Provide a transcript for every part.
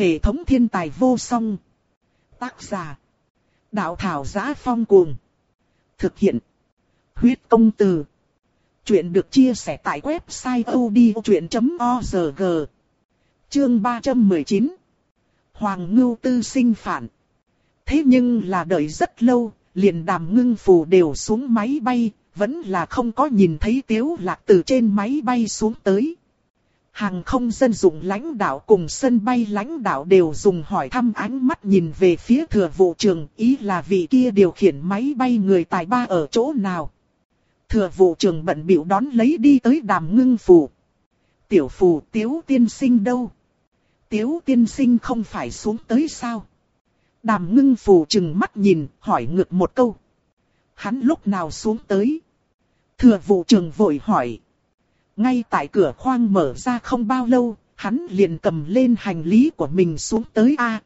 Hệ thống thiên tài vô song. Tác giả. Đạo thảo giá phong cuồng. Thực hiện. Huyết công từ. Chuyện được chia sẻ tại website odchuyện.org. Chương 319. Hoàng ngưu tư sinh phản. Thế nhưng là đợi rất lâu, liền đàm ngưng phù đều xuống máy bay, vẫn là không có nhìn thấy tiếu lạc từ trên máy bay xuống tới. Hàng không dân dụng lãnh đạo cùng sân bay lãnh đạo đều dùng hỏi thăm ánh mắt nhìn về phía thừa vụ trường, ý là vị kia điều khiển máy bay người tài ba ở chỗ nào. Thừa vụ trường bận biểu đón lấy đi tới đàm ngưng phù. Tiểu phù tiếu tiên sinh đâu? Tiếu tiên sinh không phải xuống tới sao? Đàm ngưng phù chừng mắt nhìn, hỏi ngược một câu. Hắn lúc nào xuống tới? Thừa vụ trường vội hỏi. Ngay tại cửa khoang mở ra không bao lâu, hắn liền cầm lên hành lý của mình xuống tới A.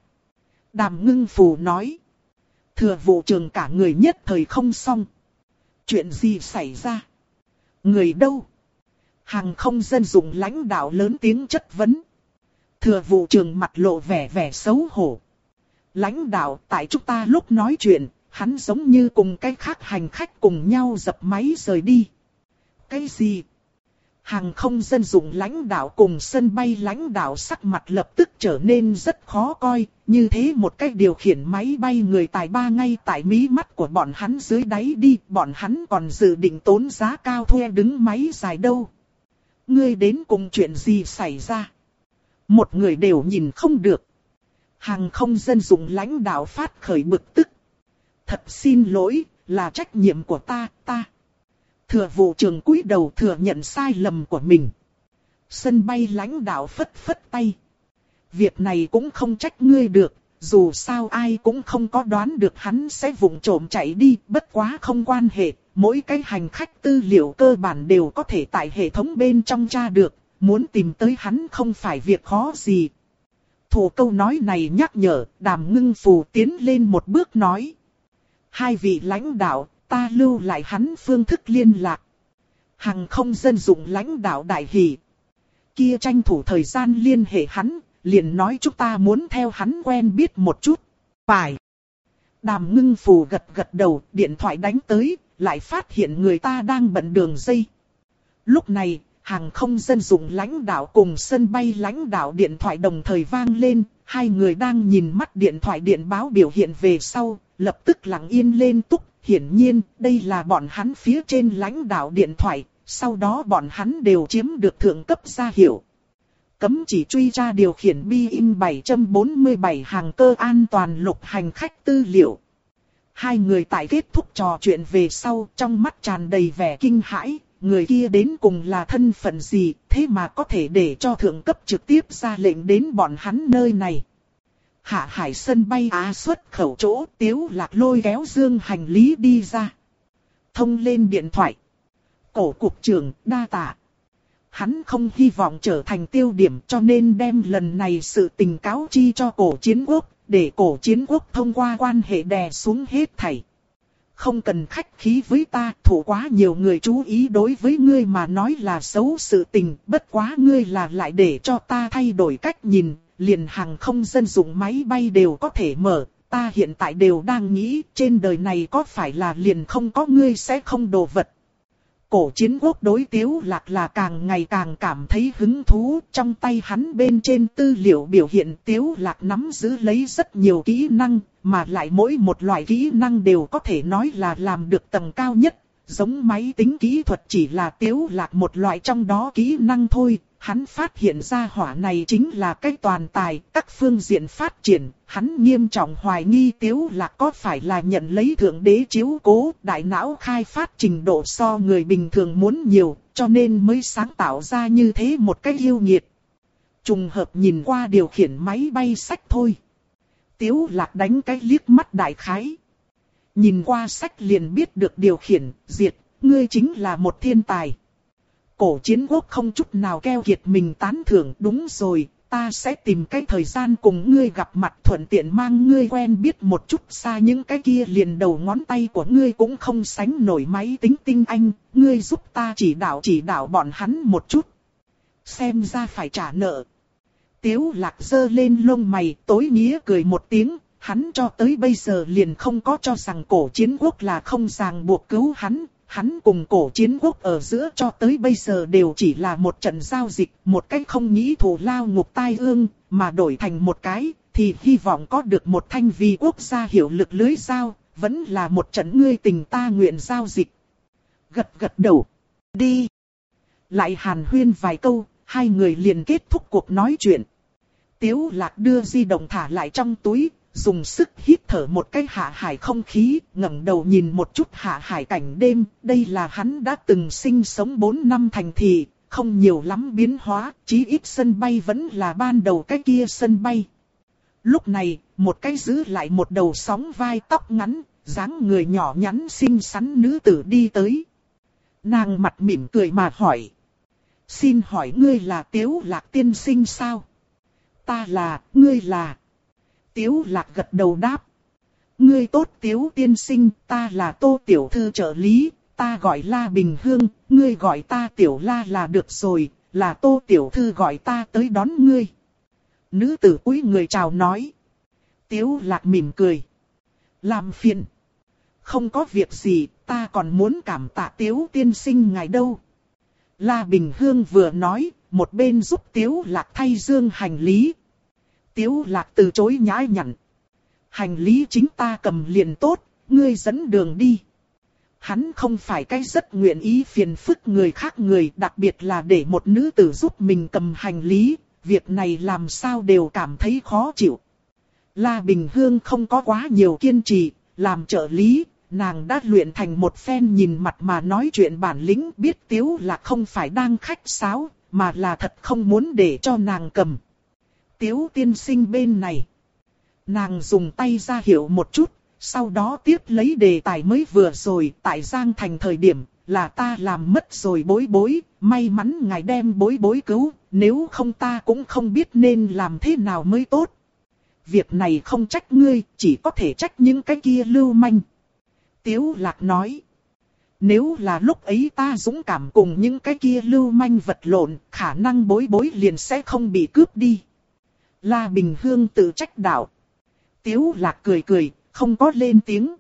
Đàm ngưng phù nói. Thừa vụ trường cả người nhất thời không xong. Chuyện gì xảy ra? Người đâu? Hàng không dân dụng lãnh đạo lớn tiếng chất vấn. Thừa vụ trường mặt lộ vẻ vẻ xấu hổ. Lãnh đạo tại chúng ta lúc nói chuyện, hắn giống như cùng cái khác hành khách cùng nhau dập máy rời đi. Cái gì? Hàng không dân dụng lãnh đạo cùng sân bay lãnh đạo sắc mặt lập tức trở nên rất khó coi, như thế một cách điều khiển máy bay người tài ba ngay tại mí mắt của bọn hắn dưới đáy đi, bọn hắn còn dự định tốn giá cao thuê đứng máy dài đâu. Ngươi đến cùng chuyện gì xảy ra? Một người đều nhìn không được. Hàng không dân dụng lãnh đạo phát khởi bực tức. Thật xin lỗi, là trách nhiệm của ta, ta. Thừa vụ trưởng cúi đầu thừa nhận sai lầm của mình. Sân bay lãnh đạo phất phất tay. Việc này cũng không trách ngươi được, dù sao ai cũng không có đoán được hắn sẽ vụng trộm chạy đi, bất quá không quan hệ, mỗi cái hành khách tư liệu cơ bản đều có thể tại hệ thống bên trong tra được, muốn tìm tới hắn không phải việc khó gì. Thủ câu nói này nhắc nhở, đàm ngưng phù tiến lên một bước nói. Hai vị lãnh đạo, ta lưu lại hắn phương thức liên lạc. Hằng không dân dụng lãnh đạo đại hỷ. Kia tranh thủ thời gian liên hệ hắn, liền nói chúng ta muốn theo hắn quen biết một chút. Phải. Đàm ngưng phù gật gật đầu, điện thoại đánh tới, lại phát hiện người ta đang bận đường dây. Lúc này, hàng không dân dụng lãnh đạo cùng sân bay lãnh đạo điện thoại đồng thời vang lên, hai người đang nhìn mắt điện thoại điện báo biểu hiện về sau, lập tức lặng yên lên túc, hiển nhiên đây là bọn hắn phía trên lãnh đạo điện thoại, sau đó bọn hắn đều chiếm được thượng cấp gia hiệu. Cấm chỉ truy tra điều khiển Boeing 747 hàng cơ an toàn lục hành khách tư liệu. Hai người tại kết thúc trò chuyện về sau trong mắt tràn đầy vẻ kinh hãi, người kia đến cùng là thân phận gì, thế mà có thể để cho thượng cấp trực tiếp ra lệnh đến bọn hắn nơi này. Hạ hải sân bay Á xuất khẩu chỗ tiếu lạc lôi kéo dương hành lý đi ra. Thông lên điện thoại. Cổ cục trưởng đa tạ. Hắn không hy vọng trở thành tiêu điểm cho nên đem lần này sự tình cáo chi cho cổ chiến quốc, để cổ chiến quốc thông qua quan hệ đè xuống hết thảy. Không cần khách khí với ta, thủ quá nhiều người chú ý đối với ngươi mà nói là xấu sự tình, bất quá ngươi là lại để cho ta thay đổi cách nhìn, liền hàng không dân dụng máy bay đều có thể mở, ta hiện tại đều đang nghĩ trên đời này có phải là liền không có ngươi sẽ không đồ vật. Cổ chiến quốc đối tiếu lạc là càng ngày càng cảm thấy hứng thú, trong tay hắn bên trên tư liệu biểu hiện tiếu lạc nắm giữ lấy rất nhiều kỹ năng, mà lại mỗi một loại kỹ năng đều có thể nói là làm được tầng cao nhất, giống máy tính kỹ thuật chỉ là tiếu lạc một loại trong đó kỹ năng thôi, hắn phát hiện ra hỏa này chính là cái toàn tài, các phương diện phát triển, hắn nghiêm trọng hoài nghi tiếu lạc có phải là nhận lấy thượng đế chiếu cố, đại não khai phát trình độ so người bình thường muốn nhiều, cho nên mới sáng tạo ra như thế một cái yêu nghiệt. Trùng hợp nhìn qua điều khiển máy bay sách thôi. Tiếu lạc đánh cái liếc mắt đại khái. Nhìn qua sách liền biết được điều khiển, diệt, ngươi chính là một thiên tài. Cổ chiến quốc không chút nào keo kiệt mình tán thưởng đúng rồi, ta sẽ tìm cái thời gian cùng ngươi gặp mặt thuận tiện mang ngươi quen biết một chút xa những cái kia liền đầu ngón tay của ngươi cũng không sánh nổi máy tính tinh anh, ngươi giúp ta chỉ đạo chỉ đạo bọn hắn một chút. Xem ra phải trả nợ. Tiếu lạc dơ lên lông mày, tối nghĩa cười một tiếng, hắn cho tới bây giờ liền không có cho rằng cổ chiến quốc là không ràng buộc cứu hắn, hắn cùng cổ chiến quốc ở giữa cho tới bây giờ đều chỉ là một trận giao dịch, một cách không nghĩ thủ lao ngục tai ương, mà đổi thành một cái, thì hy vọng có được một thanh vì quốc gia hiệu lực lưới giao, vẫn là một trận ngươi tình ta nguyện giao dịch. Gật gật đầu, đi. Lại hàn huyên vài câu, hai người liền kết thúc cuộc nói chuyện. Tiếu lạc đưa di động thả lại trong túi, dùng sức hít thở một cái hạ hải không khí, ngẩng đầu nhìn một chút hạ hải cảnh đêm, đây là hắn đã từng sinh sống 4 năm thành thị, không nhiều lắm biến hóa, chí ít sân bay vẫn là ban đầu cái kia sân bay. Lúc này, một cái giữ lại một đầu sóng vai tóc ngắn, dáng người nhỏ nhắn xinh xắn nữ tử đi tới. Nàng mặt mỉm cười mà hỏi. Xin hỏi ngươi là Tiếu Lạc tiên sinh sao? Ta là, ngươi là. Tiếu Lạc gật đầu đáp. Ngươi tốt Tiếu tiên sinh, ta là Tô Tiểu Thư trợ lý, ta gọi La Bình Hương, ngươi gọi ta Tiểu La là được rồi, là Tô Tiểu Thư gọi ta tới đón ngươi. Nữ tử cúi người chào nói. Tiếu Lạc mỉm cười. Làm phiền. Không có việc gì, ta còn muốn cảm tạ Tiếu tiên sinh ngài đâu. La Bình Hương vừa nói, một bên giúp Tiếu Lạc thay dương hành lý. Tiếu Lạc từ chối nhãi nhặn. Hành lý chính ta cầm liền tốt, ngươi dẫn đường đi. Hắn không phải cái rất nguyện ý phiền phức người khác người, đặc biệt là để một nữ tử giúp mình cầm hành lý, việc này làm sao đều cảm thấy khó chịu. La Bình Hương không có quá nhiều kiên trì, làm trợ lý, nàng đã luyện thành một phen nhìn mặt mà nói chuyện bản lĩnh biết Tiếu là không phải đang khách sáo, mà là thật không muốn để cho nàng cầm. Tiếu tiên sinh bên này. Nàng dùng tay ra hiệu một chút, sau đó tiếp lấy đề tài mới vừa rồi tại Giang Thành thời điểm, là ta làm mất rồi bối bối, may mắn ngài đem bối bối cứu, nếu không ta cũng không biết nên làm thế nào mới tốt. Việc này không trách ngươi, chỉ có thể trách những cái kia lưu manh. Tiếu lạc nói. Nếu là lúc ấy ta dũng cảm cùng những cái kia lưu manh vật lộn, khả năng bối bối liền sẽ không bị cướp đi. La Bình Hương tự trách đạo. Tiếu lạc cười cười, không có lên tiếng.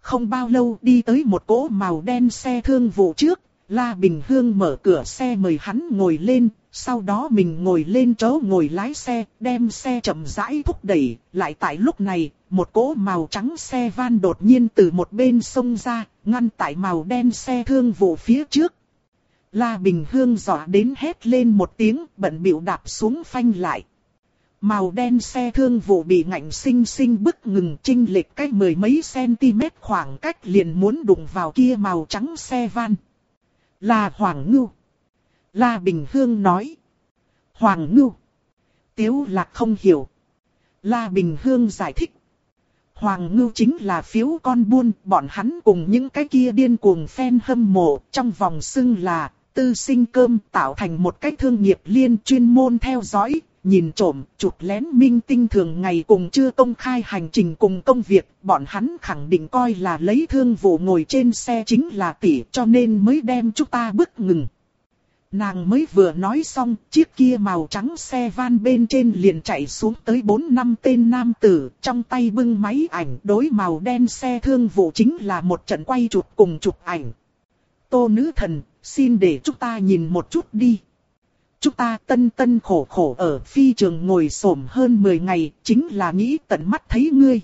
Không bao lâu đi tới một cỗ màu đen xe thương vụ trước, La Bình Hương mở cửa xe mời hắn ngồi lên, sau đó mình ngồi lên chỗ ngồi lái xe, đem xe chậm rãi thúc đẩy, lại tại lúc này, một cỗ màu trắng xe van đột nhiên từ một bên sông ra, ngăn tại màu đen xe thương vụ phía trước. La Bình Hương dọa đến hét lên một tiếng, bận bịu đạp xuống phanh lại. Màu đen xe thương vụ bị ngạnh sinh sinh bức ngừng trinh lệch cách mười mấy cm khoảng cách liền muốn đụng vào kia màu trắng xe van. Là Hoàng Ngưu. La Bình Hương nói. Hoàng Ngưu. Tiếu Lạc không hiểu. La Bình Hương giải thích. Hoàng Ngưu chính là phiếu con buôn, bọn hắn cùng những cái kia điên cuồng fan hâm mộ, trong vòng xưng là, tư sinh cơm tạo thành một cái thương nghiệp liên chuyên môn theo dõi, nhìn trộm, chụp lén minh tinh thường ngày cùng chưa công khai hành trình cùng công việc, bọn hắn khẳng định coi là lấy thương vụ ngồi trên xe chính là tỷ cho nên mới đem chúng ta bức ngừng. Nàng mới vừa nói xong, chiếc kia màu trắng xe van bên trên liền chạy xuống tới 4 năm tên nam tử, trong tay bưng máy ảnh đối màu đen xe thương vụ chính là một trận quay chụp cùng chụp ảnh. Tô nữ thần, xin để chúng ta nhìn một chút đi. Chúng ta tân tân khổ khổ ở phi trường ngồi xổm hơn 10 ngày, chính là nghĩ tận mắt thấy ngươi.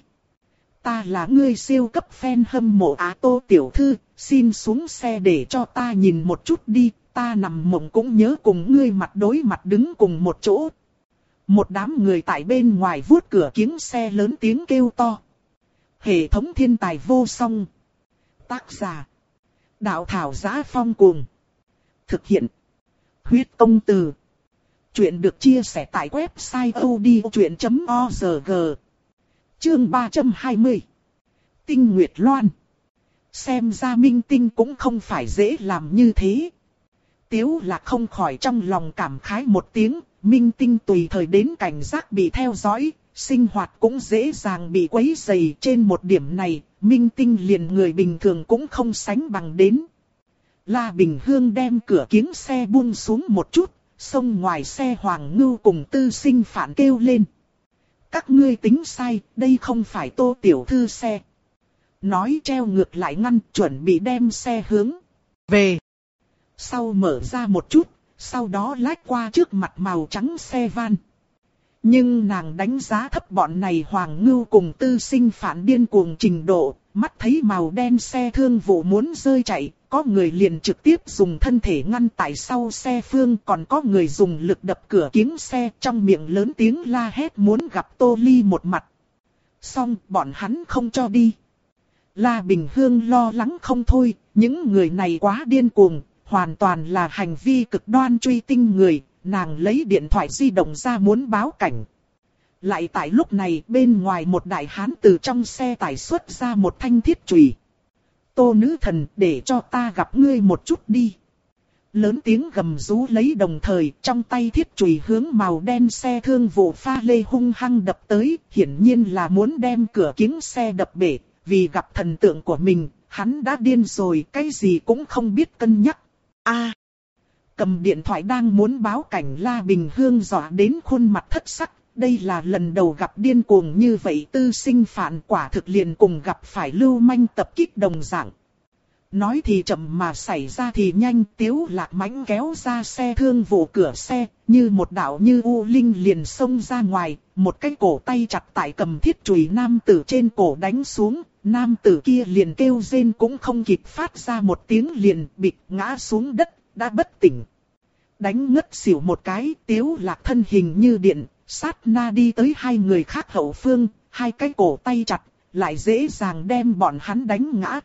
Ta là ngươi siêu cấp fan hâm mộ Á Tô Tiểu Thư, xin xuống xe để cho ta nhìn một chút đi, ta nằm mộng cũng nhớ cùng ngươi mặt đối mặt đứng cùng một chỗ. Một đám người tại bên ngoài vuốt cửa kiếng xe lớn tiếng kêu to. Hệ thống thiên tài vô song. Tác giả. Đạo thảo giá phong cuồng. Thực hiện. Huyết công từ. Chuyện được chia sẻ tại website odchuyện.org. Chương 320. Tinh Nguyệt Loan. Xem ra minh tinh cũng không phải dễ làm như thế. Tiếu là không khỏi trong lòng cảm khái một tiếng, minh tinh tùy thời đến cảnh giác bị theo dõi, sinh hoạt cũng dễ dàng bị quấy rầy trên một điểm này, minh tinh liền người bình thường cũng không sánh bằng đến. La Bình Hương đem cửa kiếng xe buông xuống một chút, xông ngoài xe Hoàng Ngưu cùng tư sinh phản kêu lên. Các ngươi tính sai, đây không phải tô tiểu thư xe. Nói treo ngược lại ngăn chuẩn bị đem xe hướng về. Sau mở ra một chút, sau đó lách qua trước mặt màu trắng xe van. Nhưng nàng đánh giá thấp bọn này hoàng ngưu cùng tư sinh phản điên cuồng trình độ, mắt thấy màu đen xe thương vụ muốn rơi chạy, có người liền trực tiếp dùng thân thể ngăn tại sau xe phương, còn có người dùng lực đập cửa kính xe trong miệng lớn tiếng la hét muốn gặp Tô Ly một mặt. Xong, bọn hắn không cho đi. La Bình Hương lo lắng không thôi, những người này quá điên cuồng, hoàn toàn là hành vi cực đoan truy tinh người, nàng lấy điện thoại di động ra muốn báo cảnh. Lại tại lúc này bên ngoài một đại hán từ trong xe tải xuất ra một thanh thiết chùy. Tô nữ thần để cho ta gặp ngươi một chút đi. Lớn tiếng gầm rú lấy đồng thời trong tay thiết chùy hướng màu đen xe thương vụ pha lê hung hăng đập tới, hiển nhiên là muốn đem cửa kính xe đập bể, vì gặp thần tượng của mình, hắn đã điên rồi, cái gì cũng không biết cân nhắc. A, cầm điện thoại đang muốn báo cảnh La Bình Hương dọa đến khuôn mặt thất sắc, đây là lần đầu gặp điên cuồng như vậy tư sinh phản quả thực liền cùng gặp phải lưu manh tập kích đồng dạng. Nói thì chậm mà xảy ra thì nhanh tiếu lạc mãnh kéo ra xe thương vụ cửa xe, như một đạo như u linh liền xông ra ngoài, một cái cổ tay chặt tại cầm thiết chùy nam tử trên cổ đánh xuống, nam tử kia liền kêu rên cũng không kịp phát ra một tiếng liền bị ngã xuống đất, đã bất tỉnh. Đánh ngất xỉu một cái, tiếu lạc thân hình như điện, sát na đi tới hai người khác hậu phương, hai cái cổ tay chặt, lại dễ dàng đem bọn hắn đánh ngã.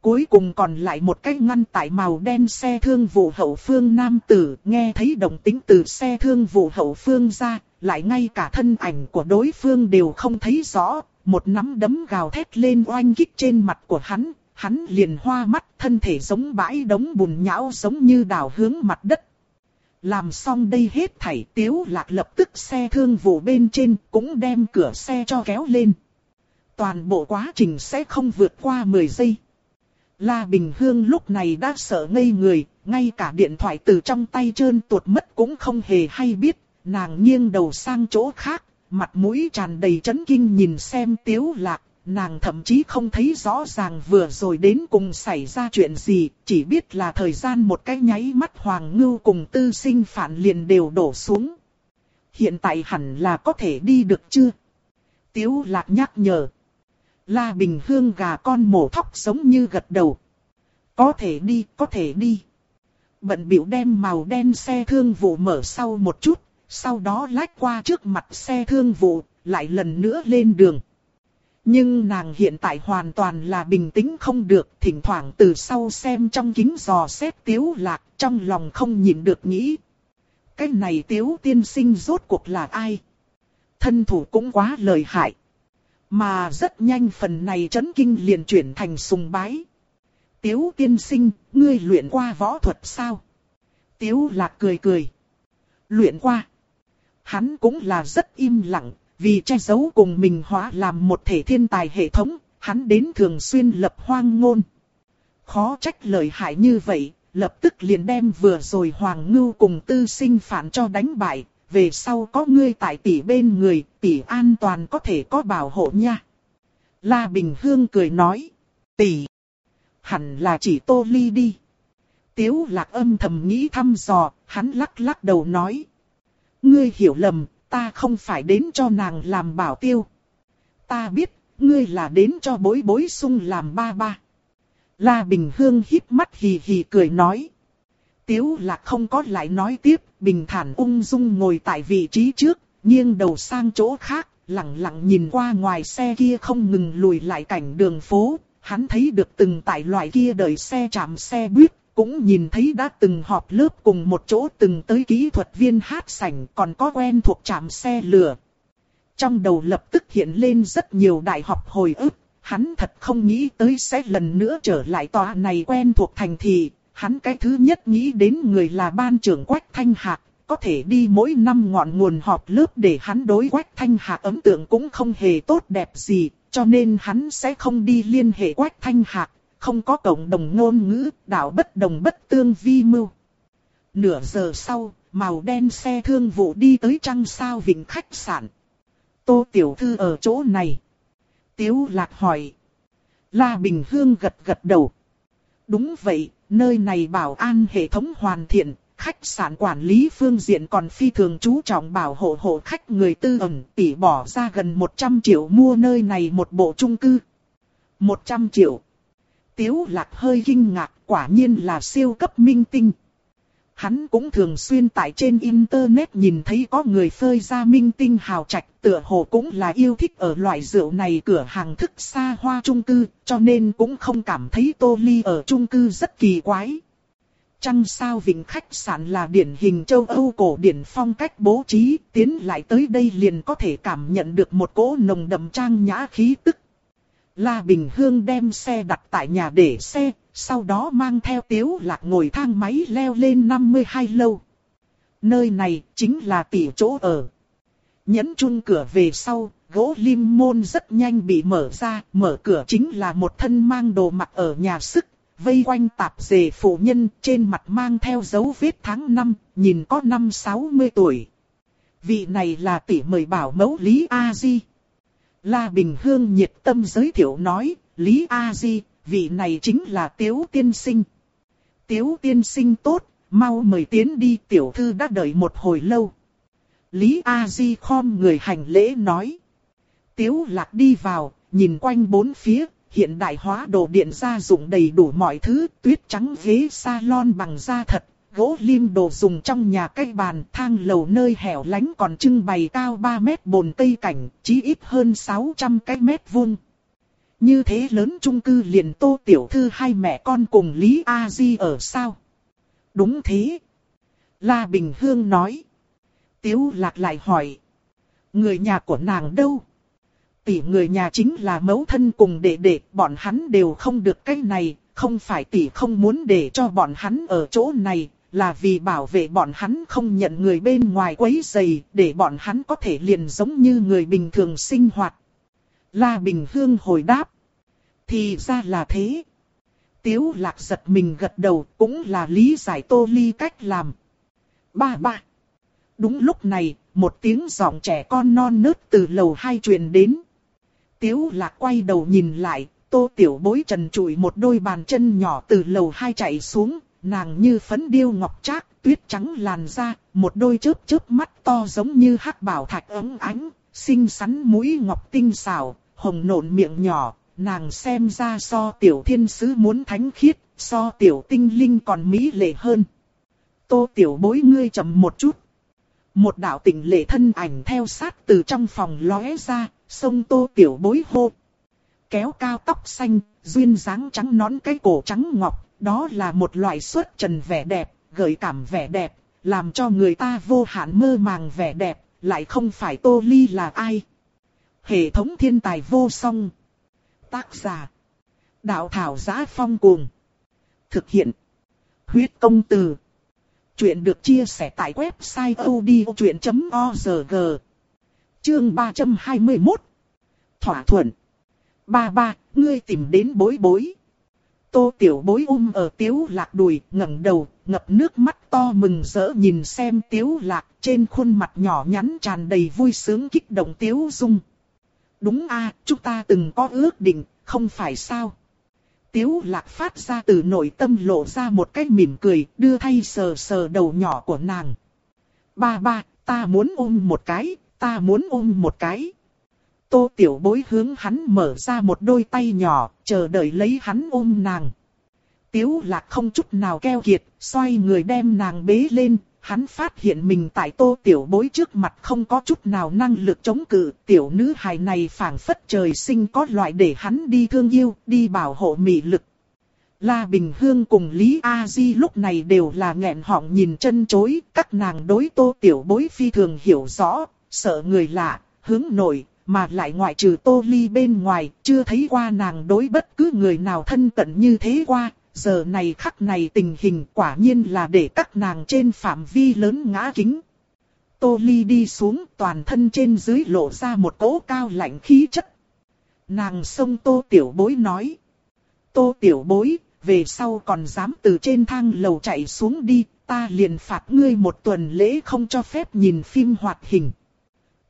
Cuối cùng còn lại một cái ngăn tại màu đen xe thương vụ hậu phương nam tử, nghe thấy động tính từ xe thương vụ hậu phương ra, lại ngay cả thân ảnh của đối phương đều không thấy rõ, một nắm đấm gào thét lên oanh kích trên mặt của hắn, hắn liền hoa mắt thân thể giống bãi đống bùn nhão giống như đảo hướng mặt đất. Làm xong đây hết thảy tiếu lạc lập tức xe thương vụ bên trên cũng đem cửa xe cho kéo lên. Toàn bộ quá trình sẽ không vượt qua 10 giây. La Bình Hương lúc này đã sợ ngây người, ngay cả điện thoại từ trong tay trơn tuột mất cũng không hề hay biết, nàng nghiêng đầu sang chỗ khác, mặt mũi tràn đầy chấn kinh nhìn xem tiếu lạc, nàng thậm chí không thấy rõ ràng vừa rồi đến cùng xảy ra chuyện gì, chỉ biết là thời gian một cái nháy mắt Hoàng Ngưu cùng tư sinh phản liền đều đổ xuống. Hiện tại hẳn là có thể đi được chưa? Tiếu lạc nhắc nhở. La Bình Hương gà con mổ thóc giống như gật đầu. Có thể đi, có thể đi. Bận biểu đem màu đen xe thương vụ mở sau một chút, sau đó lách qua trước mặt xe thương vụ, lại lần nữa lên đường. Nhưng nàng hiện tại hoàn toàn là bình tĩnh không được, thỉnh thoảng từ sau xem trong kính giò xét tiếu lạc, trong lòng không nhịn được nghĩ. Cái này tiếu tiên sinh rốt cuộc là ai? Thân thủ cũng quá lợi hại. Mà rất nhanh phần này chấn kinh liền chuyển thành sùng bái. Tiếu tiên sinh, ngươi luyện qua võ thuật sao? Tiếu lạc cười cười. Luyện qua. Hắn cũng là rất im lặng, vì che giấu cùng mình hóa làm một thể thiên tài hệ thống, hắn đến thường xuyên lập hoang ngôn. Khó trách lời hại như vậy, lập tức liền đem vừa rồi Hoàng Ngưu cùng tư sinh phản cho đánh bại, về sau có ngươi tại tỷ bên người, tỷ an toàn có thể có bảo hộ nha. La Bình Hương cười nói, tỷ, hẳn là chỉ tô ly đi. Tiếu lạc âm thầm nghĩ thăm dò, hắn lắc lắc đầu nói. Ngươi hiểu lầm, ta không phải đến cho nàng làm bảo tiêu. Ta biết, ngươi là đến cho bối bối sung làm ba ba. La Bình Hương híp mắt hì hì cười nói. Tiếu lạc không có lại nói tiếp, bình thản ung dung ngồi tại vị trí trước, nghiêng đầu sang chỗ khác, lặng lặng nhìn qua ngoài xe kia không ngừng lùi lại cảnh đường phố. Hắn thấy được từng tại loại kia đợi xe chạm xe buýt, cũng nhìn thấy đã từng họp lớp cùng một chỗ từng tới kỹ thuật viên hát sảnh còn có quen thuộc trạm xe lửa. Trong đầu lập tức hiện lên rất nhiều đại học hồi ức, hắn thật không nghĩ tới sẽ lần nữa trở lại tòa này quen thuộc thành thị. Hắn cái thứ nhất nghĩ đến người là ban trưởng Quách Thanh Hạc, có thể đi mỗi năm ngọn nguồn họp lớp để hắn đối Quách Thanh Hạc ấn tượng cũng không hề tốt đẹp gì, cho nên hắn sẽ không đi liên hệ Quách Thanh Hạc, không có cộng đồng ngôn ngữ, đạo bất đồng bất tương vi mưu. Nửa giờ sau, màu đen xe thương vụ đi tới trăng sao vịnh khách sạn. Tô Tiểu Thư ở chỗ này. Tiếu Lạc hỏi. La Bình Hương gật gật đầu. Đúng vậy, nơi này bảo an hệ thống hoàn thiện, khách sạn quản lý phương diện còn phi thường chú trọng bảo hộ hộ khách người tư ẩn tỷ bỏ ra gần 100 triệu mua nơi này một bộ chung cư. 100 triệu. Tiếu lạc hơi kinh ngạc quả nhiên là siêu cấp minh tinh. Hắn cũng thường xuyên tại trên internet nhìn thấy có người phơi ra minh tinh hào trạch tựa hồ cũng là yêu thích ở loại rượu này cửa hàng thức xa hoa trung cư, cho nên cũng không cảm thấy tô ly ở trung cư rất kỳ quái. Trăng sao vịnh khách sạn là điển hình châu Âu cổ điển phong cách bố trí, tiến lại tới đây liền có thể cảm nhận được một cỗ nồng đậm trang nhã khí tức. La Bình Hương đem xe đặt tại nhà để xe, sau đó mang theo tiếu lạc ngồi thang máy leo lên 52 lâu. Nơi này chính là tỷ chỗ ở. Nhấn chung cửa về sau, gỗ lim môn rất nhanh bị mở ra, mở cửa chính là một thân mang đồ mặc ở nhà sức, vây quanh tạp dề phụ nhân trên mặt mang theo dấu vết tháng năm, nhìn có năm 60 tuổi. Vị này là tỷ mời bảo mẫu Lý A Di. La Bình Hương nhiệt tâm giới thiệu nói, Lý A Di, vị này chính là Tiếu Tiên Sinh. Tiếu Tiên Sinh tốt, mau mời tiến đi tiểu thư đã đợi một hồi lâu. Lý A Di khom người hành lễ nói. Tiếu lạc đi vào, nhìn quanh bốn phía, hiện đại hóa đồ điện gia dụng đầy đủ mọi thứ, tuyết trắng ghế salon bằng da thật, gỗ lim đồ dùng trong nhà cây bàn, thang lầu nơi hẻo lánh còn trưng bày cao 3 mét bồn cây cảnh, chí ít hơn 600 cái mét vuông. Như thế lớn chung cư liền tô tiểu thư hai mẹ con cùng Lý A Di ở sao? Đúng thế. La Bình Hương nói. Tiếu lạc lại hỏi. Người nhà của nàng đâu? Tỷ người nhà chính là mẫu thân cùng đệ đệ, bọn hắn đều không được cái này, không phải tỷ không muốn để cho bọn hắn ở chỗ này, là vì bảo vệ bọn hắn không nhận người bên ngoài quấy rầy, để bọn hắn có thể liền giống như người bình thường sinh hoạt. La Bình Hương hồi đáp. Thì ra là thế. Tiếu lạc giật mình gật đầu cũng là lý giải tô ly cách làm. Ba ba. Đúng lúc này, một tiếng giọng trẻ con non nớt từ lầu hai truyền đến. Tiếu lạc quay đầu nhìn lại, tô tiểu bối trần trụi một đôi bàn chân nhỏ từ lầu hai chạy xuống, nàng như phấn điêu ngọc trác, tuyết trắng làn da, một đôi chớp chớp mắt to giống như hắc bảo thạch ấm ánh, xinh xắn mũi ngọc tinh xảo, hồng nộn miệng nhỏ, nàng xem ra so tiểu thiên sứ muốn thánh khiết, so tiểu tinh linh còn mỹ lệ hơn. Tô tiểu bối ngươi chậm một chút. Một đạo tình lệ thân ảnh theo sát từ trong phòng lóe ra, sông tô tiểu bối hô. Kéo cao tóc xanh, duyên dáng trắng nón cái cổ trắng ngọc, đó là một loại xuất trần vẻ đẹp, gợi cảm vẻ đẹp, làm cho người ta vô hạn mơ màng vẻ đẹp, lại không phải tô ly là ai. Hệ thống thiên tài vô song. Tác giả. Đạo thảo giá phong cuồng. Thực hiện. Huyết công từ. Chuyện được chia sẻ tại website odchuyện.org. Chương 321. Thỏa thuận. Ba ba, ngươi tìm đến bối bối. Tô tiểu bối um ở tiếu lạc đùi, ngẩng đầu, ngập nước mắt to mừng rỡ nhìn xem tiếu lạc trên khuôn mặt nhỏ nhắn tràn đầy vui sướng kích động tiếu dung. Đúng a, chúng ta từng có ước định, không phải sao? Tiếu lạc phát ra từ nội tâm lộ ra một cái mỉm cười, đưa thay sờ sờ đầu nhỏ của nàng. Ba ba, ta muốn ôm một cái, ta muốn ôm một cái. Tô tiểu bối hướng hắn mở ra một đôi tay nhỏ, chờ đợi lấy hắn ôm nàng. Tiếu lạc không chút nào keo kiệt, xoay người đem nàng bế lên, hắn phát hiện mình tại tô tiểu bối trước mặt không có chút nào năng lực chống cự, tiểu nữ hài này phảng phất trời sinh có loại để hắn đi thương yêu, đi bảo hộ mị lực. La Bình Hương cùng Lý A Di lúc này đều là nghẹn họng nhìn chân chối, các nàng đối tô tiểu bối phi thường hiểu rõ, sợ người lạ, hướng nội, mà lại ngoại trừ tô ly bên ngoài, chưa thấy qua nàng đối bất cứ người nào thân cận như thế qua, giờ này khắc này tình hình quả nhiên là để các nàng trên phạm vi lớn ngã kính. Tô Ly đi xuống toàn thân trên dưới lộ ra một cỗ cao lạnh khí chất. Nàng sông Tô Tiểu Bối nói. Tô Tiểu Bối, về sau còn dám từ trên thang lầu chạy xuống đi, ta liền phạt ngươi một tuần lễ không cho phép nhìn phim hoạt hình.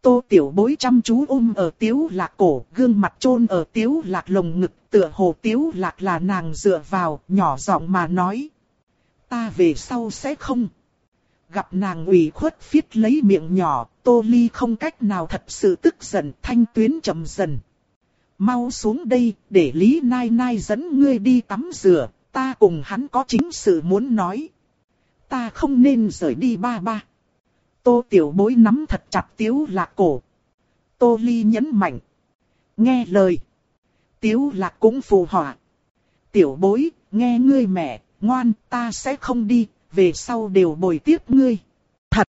Tô tiểu bối chăm chú ôm ở tiếu lạc cổ, gương mặt chôn ở tiếu lạc lồng ngực, tựa hồ tiếu lạc là nàng dựa vào, nhỏ giọng mà nói. Ta về sau sẽ không. Gặp nàng ủy khuất phiết lấy miệng nhỏ, tô ly không cách nào thật sự tức giận, thanh tuyến chậm dần. Mau xuống đây, để Lý Nai Nai dẫn ngươi đi tắm rửa, ta cùng hắn có chính sự muốn nói. Ta không nên rời đi ba ba. Tô tiểu bối nắm thật chặt tiếu lạc cổ. Tô ly nhấn mạnh. Nghe lời. Tiếu lạc cũng phù họa. Tiểu bối, nghe ngươi mẹ, ngoan, ta sẽ không đi, về sau đều bồi tiếp ngươi. Thật.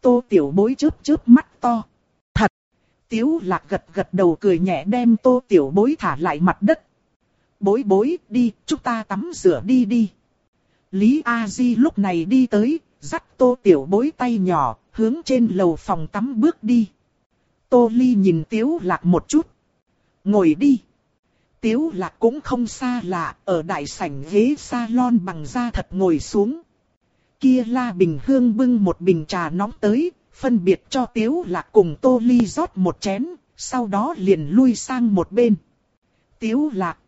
Tô tiểu bối chớp chớp mắt to. Thật. Tiếu lạc gật gật đầu cười nhẹ đem tô tiểu bối thả lại mặt đất. Bối bối, đi, chúng ta tắm rửa đi đi. Lý A Di lúc này đi tới, dắt tô tiểu bối tay nhỏ, hướng trên lầu phòng tắm bước đi. Tô Ly nhìn Tiếu Lạc một chút. Ngồi đi. Tiếu Lạc cũng không xa lạ, ở đại sảnh ghế salon bằng da thật ngồi xuống. Kia La Bình Hương bưng một bình trà nóng tới, phân biệt cho Tiếu Lạc cùng Tô Ly rót một chén, sau đó liền lui sang một bên. Tiếu Lạc.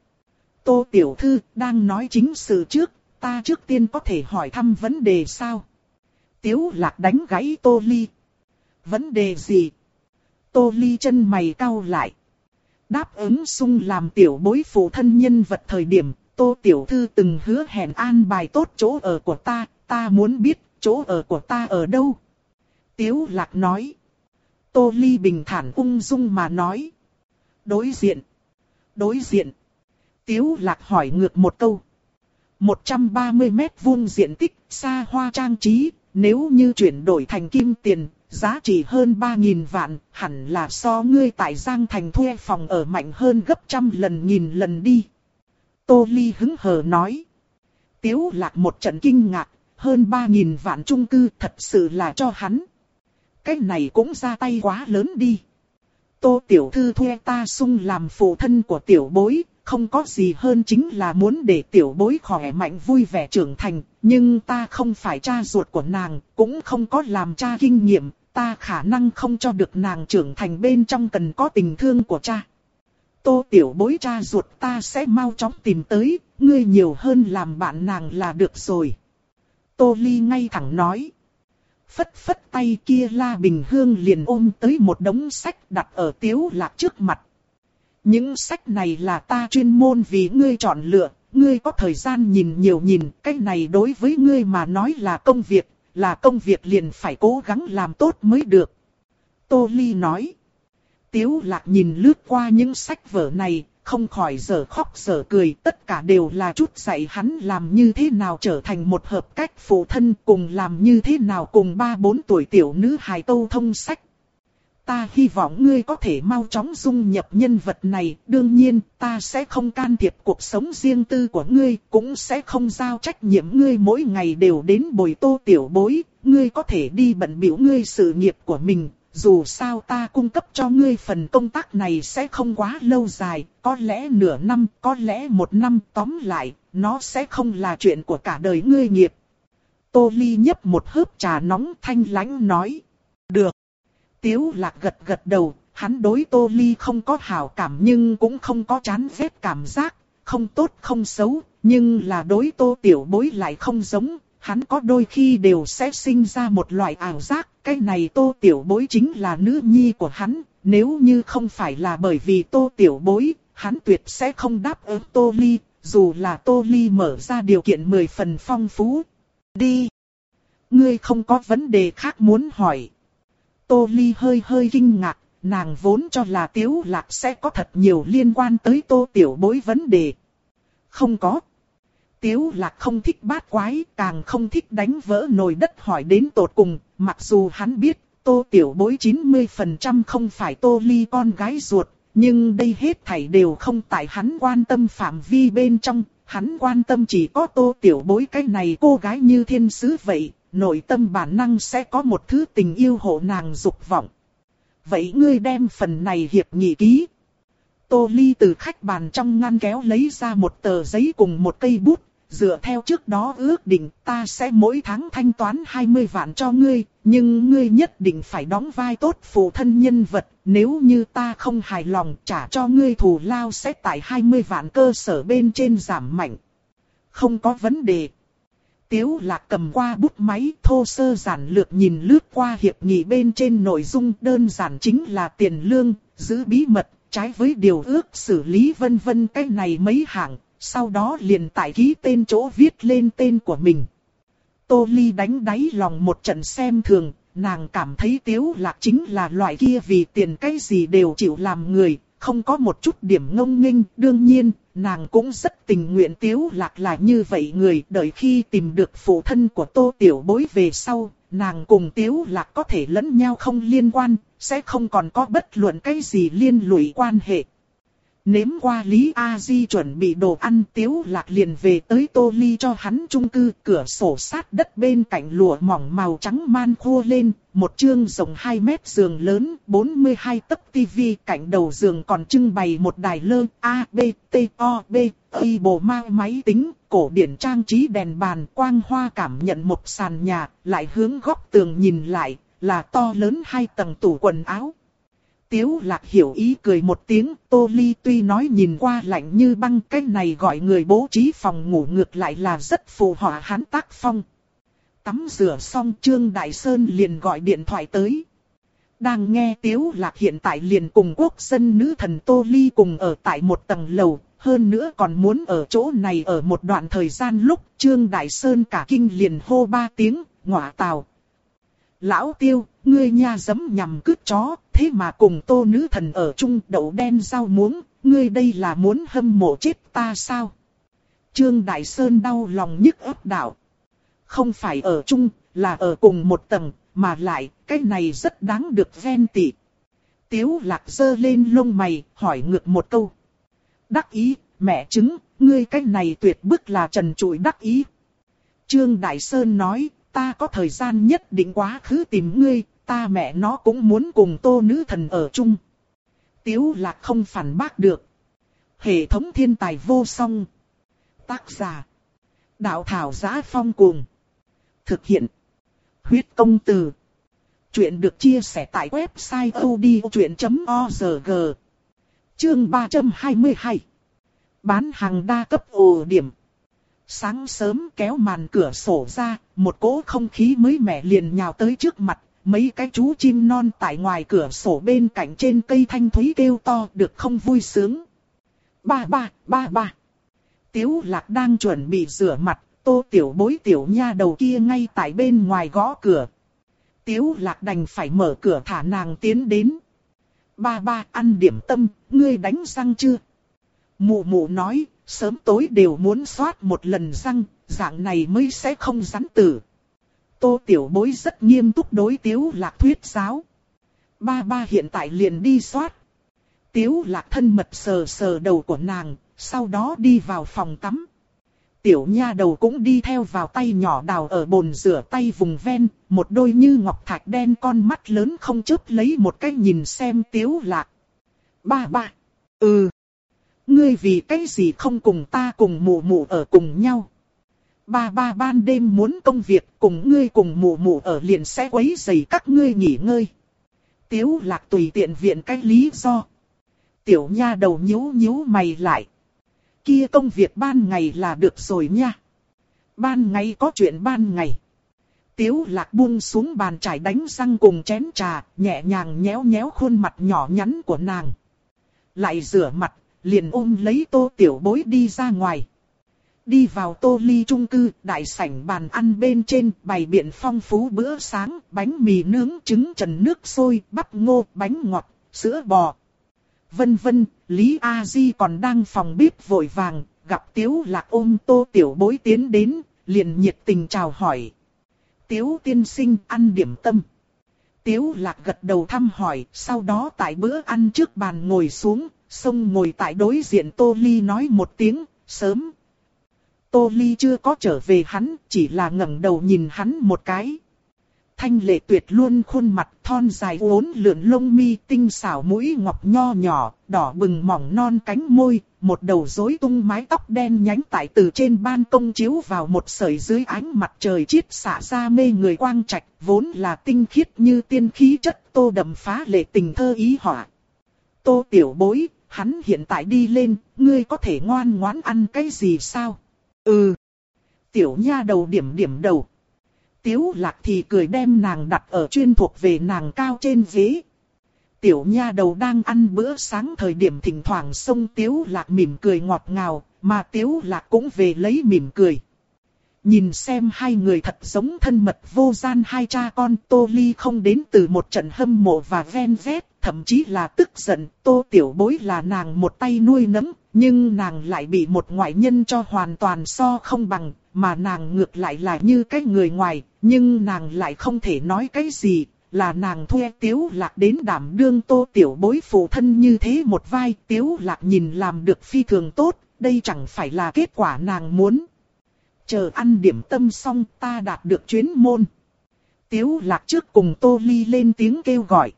Tô Tiểu Thư đang nói chính sự trước, ta trước tiên có thể hỏi thăm vấn đề sao? Tiếu lạc đánh gãy Tô Ly. Vấn đề gì? Tô Ly chân mày cau lại. Đáp ứng sung làm tiểu bối phụ thân nhân vật thời điểm, Tô Tiểu Thư từng hứa hẹn an bài tốt chỗ ở của ta, ta muốn biết chỗ ở của ta ở đâu. Tiếu lạc nói. Tô Ly bình thản ung dung mà nói. Đối diện. Đối diện. Tiếu lạc hỏi ngược một câu. 130 mét vuông diện tích, xa hoa trang trí, nếu như chuyển đổi thành kim tiền, giá trị hơn 3.000 vạn, hẳn là so ngươi tại Giang Thành thuê phòng ở mạnh hơn gấp trăm lần nghìn lần đi. Tô Ly hứng hờ nói. Tiếu lạc một trận kinh ngạc, hơn 3.000 vạn trung cư thật sự là cho hắn. Cái này cũng ra tay quá lớn đi. Tô Tiểu Thư thuê ta sung làm phụ thân của tiểu bối, không có gì hơn chính là muốn để tiểu bối khỏe mạnh vui vẻ trưởng thành, nhưng ta không phải cha ruột của nàng, cũng không có làm cha kinh nghiệm, ta khả năng không cho được nàng trưởng thành bên trong cần có tình thương của cha. Tô tiểu bối cha ruột ta sẽ mau chóng tìm tới, ngươi nhiều hơn làm bạn nàng là được rồi. Tô ly ngay thẳng nói. Phất phất tay kia la bình hương liền ôm tới một đống sách đặt ở tiếu lạc trước mặt. Những sách này là ta chuyên môn vì ngươi chọn lựa, ngươi có thời gian nhìn nhiều nhìn, cái này đối với ngươi mà nói là công việc, là công việc liền phải cố gắng làm tốt mới được. Tô Ly nói. Tiếu lạc nhìn lướt qua những sách vở này, không khỏi giờ khóc giờ cười, tất cả đều là chút dạy hắn làm như thế nào trở thành một hợp cách phụ thân cùng làm như thế nào cùng ba bốn tuổi tiểu nữ hài tâu thông sách. Ta hy vọng ngươi có thể mau chóng dung nhập nhân vật này, đương nhiên ta sẽ không can thiệp cuộc sống riêng tư của ngươi, cũng sẽ không giao trách nhiệm ngươi mỗi ngày đều đến bồi tô tiểu bối, ngươi có thể đi bận biểu ngươi sự nghiệp của mình, dù sao ta cung cấp cho ngươi phần công tác này sẽ không quá lâu dài, có lẽ nửa năm, có lẽ một năm, tóm lại, nó sẽ không là chuyện của cả đời ngươi nghiệp. Tô Ly nhấp một hớp trà nóng thanh lãnh nói. Được. Tiếu lạc gật gật đầu, hắn đối Tô Ly không có hảo cảm nhưng cũng không có chán ghét cảm giác, không tốt không xấu, nhưng là đối Tô Tiểu Bối lại không giống, hắn có đôi khi đều sẽ sinh ra một loại ảo giác, cái này Tô Tiểu Bối chính là nữ nhi của hắn, nếu như không phải là bởi vì Tô Tiểu Bối, hắn tuyệt sẽ không đáp ứng Tô Ly, dù là Tô Ly mở ra điều kiện mười phần phong phú. Đi! Ngươi không có vấn đề khác muốn hỏi. Tô Ly hơi hơi kinh ngạc, nàng vốn cho là Tiếu Lạc sẽ có thật nhiều liên quan tới Tô Tiểu Bối vấn đề. Không có. Tiếu Lạc không thích bát quái, càng không thích đánh vỡ nồi đất hỏi đến tột cùng, mặc dù hắn biết Tô Tiểu Bối 90% không phải Tô Ly con gái ruột, nhưng đây hết thảy đều không tại hắn quan tâm phạm vi bên trong, hắn quan tâm chỉ có Tô Tiểu Bối cái này cô gái như thiên sứ vậy, nội tâm bản năng sẽ có một thứ tình yêu hộ nàng dục vọng. Vậy ngươi đem phần này hiệp nghị ký. Tô Ly từ khách bàn trong ngăn kéo lấy ra một tờ giấy cùng một cây bút, dựa theo trước đó ước định ta sẽ mỗi tháng thanh toán 20 vạn cho ngươi, nhưng ngươi nhất định phải đóng vai tốt phụ thân nhân vật, nếu như ta không hài lòng trả cho ngươi thù lao sẽ tại 20 vạn cơ sở bên trên giảm mạnh. Không có vấn đề. Tiếu lạc cầm qua bút máy thô sơ giản lược nhìn lướt qua hiệp nghị bên trên nội dung đơn giản chính là tiền lương, giữ bí mật, trái với điều ước xử lý vân vân cái này mấy hạng, sau đó liền tại ký tên chỗ viết lên tên của mình. Tô Ly đánh đáy lòng một trận xem thường, nàng cảm thấy tiếu lạc chính là loại kia vì tiền cái gì đều chịu làm người, không có một chút điểm ngông nghênh, đương nhiên, nàng cũng rất tình nguyện tiếu lạc là như vậy người, đợi khi tìm được phụ thân của tô tiểu bối về sau, nàng cùng tiếu lạc có thể lẫn nhau không liên quan, sẽ không còn có bất luận cái gì liên lụy quan hệ. Nếm qua Lý A Di chuẩn bị đồ ăn tiếu lạc liền về tới tô ly cho hắn trung cư cửa sổ sát đất bên cạnh lụa mỏng màu trắng man khô lên, một chương rộng 2 mét giường lớn, 42 tấc tivi cạnh đầu giường còn trưng bày một đài lơ A, B, T, O, B, Y bộ ma máy tính, cổ điển trang trí đèn bàn quang hoa cảm nhận một sàn nhà, lại hướng góc tường nhìn lại, là to lớn hai tầng tủ quần áo. Tiếu lạc hiểu ý cười một tiếng, Tô Ly tuy nói nhìn qua lạnh như băng cái này gọi người bố trí phòng ngủ ngược lại là rất phù hòa hắn tác phong. Tắm rửa xong Trương Đại Sơn liền gọi điện thoại tới. Đang nghe Tiếu Lạc hiện tại liền cùng quốc dân nữ thần Tô Ly cùng ở tại một tầng lầu, hơn nữa còn muốn ở chỗ này ở một đoạn thời gian lúc Trương Đại Sơn cả kinh liền hô ba tiếng, ngọa tào. Lão Tiêu, ngươi nha dấm nhằm cướp chó, thế mà cùng tô nữ thần ở chung đậu đen rau muống, ngươi đây là muốn hâm mộ chết ta sao? Trương Đại Sơn đau lòng nhức ấp đạo. Không phải ở chung, là ở cùng một tầng, mà lại, cái này rất đáng được ven tị. Tiếu lạc dơ lên lông mày, hỏi ngược một câu. Đắc ý, mẹ chứng, ngươi cái này tuyệt bức là trần trụi đắc ý. Trương Đại Sơn nói, ta có thời gian nhất định quá khứ tìm ngươi, ta mẹ nó cũng muốn cùng tô nữ thần ở chung. Tiếu lạc không phản bác được. Hệ thống thiên tài vô song. Tác giả. Đạo thảo giá phong cuồng. Thực hiện. Huyết công từ. Chuyện được chia sẻ tại website odchuyện.org. Chương 322. Bán hàng đa cấp ồ điểm. Sáng sớm kéo màn cửa sổ ra, một cỗ không khí mới mẻ liền nhào tới trước mặt, mấy cái chú chim non tại ngoài cửa sổ bên cạnh trên cây thanh thúy kêu to được không vui sướng. Ba ba, ba ba. Tiếu lạc đang chuẩn bị rửa mặt, tô tiểu bối tiểu nha đầu kia ngay tại bên ngoài gõ cửa. Tiếu lạc đành phải mở cửa thả nàng tiến đến. Ba ba ăn điểm tâm, ngươi đánh răng chưa? Mụ mụ nói, sớm tối đều muốn xoát một lần răng, dạng này mới sẽ không rắn tử. Tô Tiểu Bối rất nghiêm túc đối Tiếu Lạc thuyết giáo. Ba ba hiện tại liền đi xoát. Tiếu Lạc thân mật sờ sờ đầu của nàng, sau đó đi vào phòng tắm. Tiểu nha đầu cũng đi theo vào tay nhỏ đào ở bồn rửa tay vùng ven, một đôi như ngọc thạch đen con mắt lớn không chớp lấy một cái nhìn xem Tiếu Lạc. Ba ba. Ừ. Ngươi vì cái gì không cùng ta cùng mụ mụ ở cùng nhau? Ba ba ban đêm muốn công việc cùng ngươi cùng mụ mụ ở liền sẽ quấy rầy các ngươi nghỉ ngơi. Tiếu lạc tùy tiện viện cái lý do. Tiểu nha đầu nhíu nhíu mày lại. Kia công việc ban ngày là được rồi nha. Ban ngày có chuyện ban ngày. Tiếu lạc buông xuống bàn trải đánh răng cùng chén trà, nhẹ nhàng nhéo nhéo khuôn mặt nhỏ nhắn của nàng. Lại rửa mặt, liền ôm lấy tô tiểu bối đi ra ngoài. Đi vào tô ly trung cư, đại sảnh bàn ăn bên trên, bày biện phong phú bữa sáng, bánh mì nướng, trứng trần nước sôi, bắp ngô, bánh ngọt, sữa bò. Vân vân, Lý A Di còn đang phòng bếp vội vàng, gặp Tiếu Lạc ôm tô tiểu bối tiến đến, liền nhiệt tình chào hỏi. Tiếu tiên sinh ăn điểm tâm. Tiếu Lạc gật đầu thăm hỏi, sau đó tại bữa ăn trước bàn ngồi xuống, xong ngồi tại đối diện Tô Ly nói một tiếng, sớm. Tô Ly chưa có trở về hắn, chỉ là ngẩng đầu nhìn hắn một cái. thanh lệ tuyệt luôn khuôn mặt thon dài uốn lượn lông mi tinh xảo mũi ngọc nho nhỏ, đỏ bừng mỏng non cánh môi, một đầu rối tung mái tóc đen nhánh tại từ trên ban công chiếu vào một sợi dưới ánh mặt trời chiết xả ra mê người quang trạch, vốn là tinh khiết như tiên khí chất tô đậm phá lệ tình thơ ý họa. Tô tiểu bối, hắn hiện tại đi lên, ngươi có thể ngoan ngoãn ăn cái gì sao? Ừ. Tiểu nha đầu điểm điểm đầu. Tiếu lạc thì cười đem nàng đặt ở chuyên thuộc về nàng cao trên ghế. Tiểu nha đầu đang ăn bữa sáng thời điểm thỉnh thoảng xông tiếu lạc mỉm cười ngọt ngào, mà tiếu lạc cũng về lấy mỉm cười. Nhìn xem hai người thật giống thân mật vô gian hai cha con Tô Ly không đến từ một trận hâm mộ và ven vét, thậm chí là tức giận, Tô Tiểu Bối là nàng một tay nuôi nấng, nhưng nàng lại bị một ngoại nhân cho hoàn toàn so không bằng, mà nàng ngược lại là như cái người ngoài, nhưng nàng lại không thể nói cái gì, là nàng thuê tiếu lạc đến đảm đương tô tiểu bối phụ thân như thế một vai, tiếu lạc nhìn làm được phi thường tốt, đây chẳng phải là kết quả nàng muốn. Chờ ăn điểm tâm xong ta đạt được chuyến môn. Tiếu lạc trước cùng tô ly lên tiếng kêu gọi.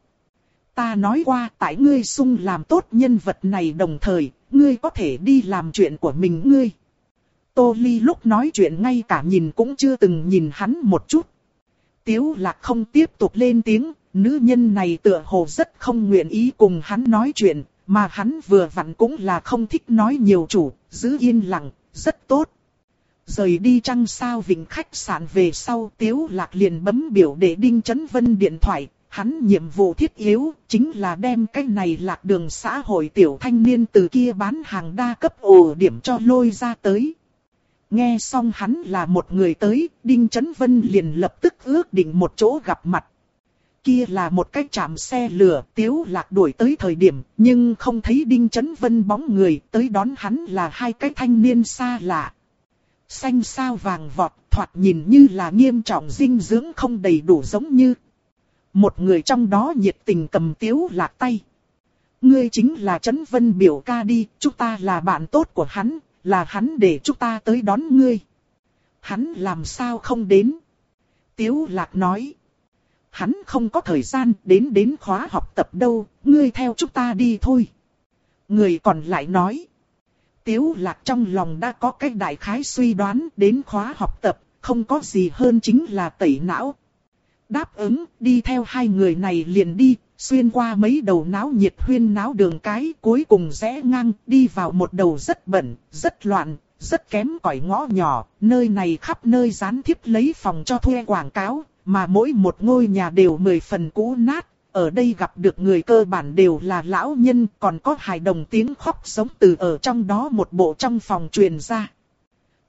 Ta nói qua tại ngươi sung làm tốt nhân vật này đồng thời, ngươi có thể đi làm chuyện của mình ngươi. Tô Ly lúc nói chuyện ngay cả nhìn cũng chưa từng nhìn hắn một chút. Tiếu lạc không tiếp tục lên tiếng, nữ nhân này tựa hồ rất không nguyện ý cùng hắn nói chuyện, mà hắn vừa vặn cũng là không thích nói nhiều chủ, giữ yên lặng, rất tốt. Rời đi trăng sao vịnh khách sạn về sau Tiếu Lạc liền bấm biểu để Đinh Chấn Vân điện thoại, hắn nhiệm vụ thiết yếu chính là đem cái này lạc đường xã hội tiểu thanh niên từ kia bán hàng đa cấp ổ điểm cho lôi ra tới. Nghe xong hắn là một người tới, Đinh Chấn Vân liền lập tức ước định một chỗ gặp mặt. Kia là một cái trạm xe lửa, Tiếu Lạc đuổi tới thời điểm, nhưng không thấy Đinh Chấn Vân bóng người, tới đón hắn là hai cái thanh niên xa lạ. Xanh sao vàng vọt, thoạt nhìn như là nghiêm trọng dinh dưỡng không đầy đủ giống như. Một người trong đó nhiệt tình cầm Tiếu Lạc tay. Ngươi chính là Chấn Vân biểu ca đi, chúng ta là bạn tốt của hắn, là hắn để chúng ta tới đón ngươi. Hắn làm sao không đến? Tiếu lạc nói. Hắn không có thời gian đến đến khóa học tập đâu, ngươi theo chúng ta đi thôi. Người còn lại nói. Tiếu lạc trong lòng đã có cách đại khái suy đoán đến khóa học tập, không có gì hơn chính là tẩy não. Đáp ứng, đi theo hai người này liền đi, xuyên qua mấy đầu náo nhiệt huyên náo đường cái, cuối cùng rẽ ngang, đi vào một đầu rất bẩn, rất loạn, rất kém cỏi ngõ nhỏ, nơi này khắp nơi dán thiếp lấy phòng cho thuê quảng cáo, mà mỗi một ngôi nhà đều mười phần cũ nát. Ở đây gặp được người cơ bản đều là lão nhân, còn có hài đồng tiếng khóc sống từ ở trong đó một bộ trong phòng truyền ra.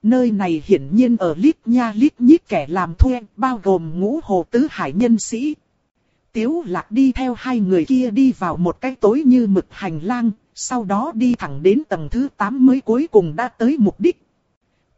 Nơi này hiển nhiên ở lít nha lít nhít kẻ làm thuê, bao gồm ngũ hồ tứ hải nhân sĩ, Tiếu lạc đi theo hai người kia đi vào một cái tối như mực hành lang, sau đó đi thẳng đến tầng thứ 8 mới cuối cùng đã tới mục đích.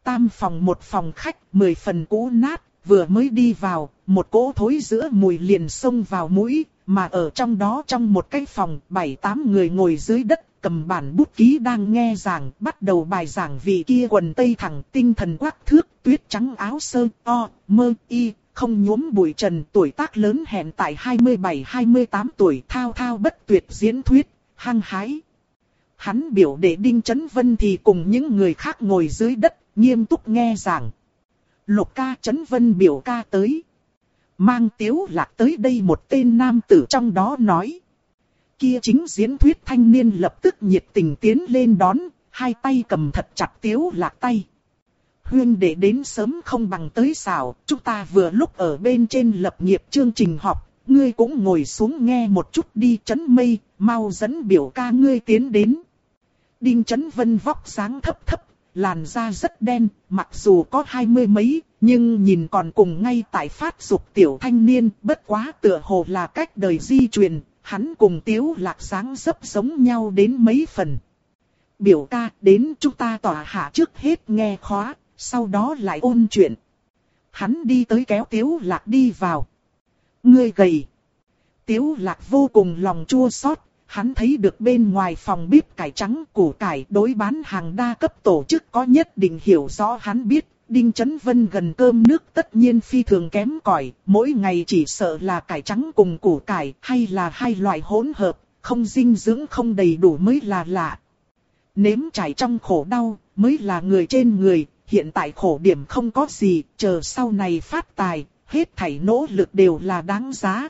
Tam phòng một phòng khách, mười phần cũ nát, vừa mới đi vào, một cỗ thối giữa mùi liền xông vào mũi, mà ở trong đó trong một cái phòng, bảy tám người ngồi dưới đất, cầm bản bút ký đang nghe giảng, bắt đầu bài giảng vị kia quần tây thẳng tinh thần quắc thước, tuyết trắng áo sơ, o, mơ, y, không nhuốm bụi trần tuổi tác lớn hẹn tại 27-28 tuổi thao thao bất tuyệt diễn thuyết, hăng hái. Hắn biểu đệ Đinh Chấn Vân thì cùng những người khác ngồi dưới đất, nghiêm túc nghe giảng. Lục ca Chấn Vân biểu ca tới. Mang tiếu lạc tới đây một tên nam tử trong đó nói. Kia chính diễn thuyết thanh niên lập tức nhiệt tình tiến lên đón, hai tay cầm thật chặt tiếu lạc tay huyên để đến sớm không bằng tới xảo, chúng ta vừa lúc ở bên trên lập nghiệp chương trình họp, ngươi cũng ngồi xuống nghe một chút đi chấn mây, mau dẫn biểu ca ngươi tiến đến. Đinh chấn vân vóc sáng thấp thấp, làn da rất đen, mặc dù có hai mươi mấy, nhưng nhìn còn cùng ngay tại phát dục tiểu thanh niên, bất quá tựa hồ là cách đời di truyền, hắn cùng tiếu lạc sáng dấp giống nhau đến mấy phần. Biểu ca đến chúng ta tỏa hạ trước hết nghe khóa, sau đó lại ôn chuyện. Hắn đi tới kéo Tiếu Lạc đi vào. Ngươi gầy. Tiếu Lạc vô cùng lòng chua xót, hắn thấy được bên ngoài phòng bếp cải trắng củ cải đối bán hàng đa cấp tổ chức có nhất định hiểu rõ hắn biết, Đinh Chấn Vân gần cơm nước tất nhiên phi thường kém cỏi, mỗi ngày chỉ sợ là cải trắng cùng củ cải hay là hai loại hỗn hợp, không dinh dưỡng không đầy đủ mới là lạ. Nếm trải trong khổ đau mới là người trên người, hiện tại khổ điểm không có gì, chờ sau này phát tài, hết thảy nỗ lực đều là đáng giá.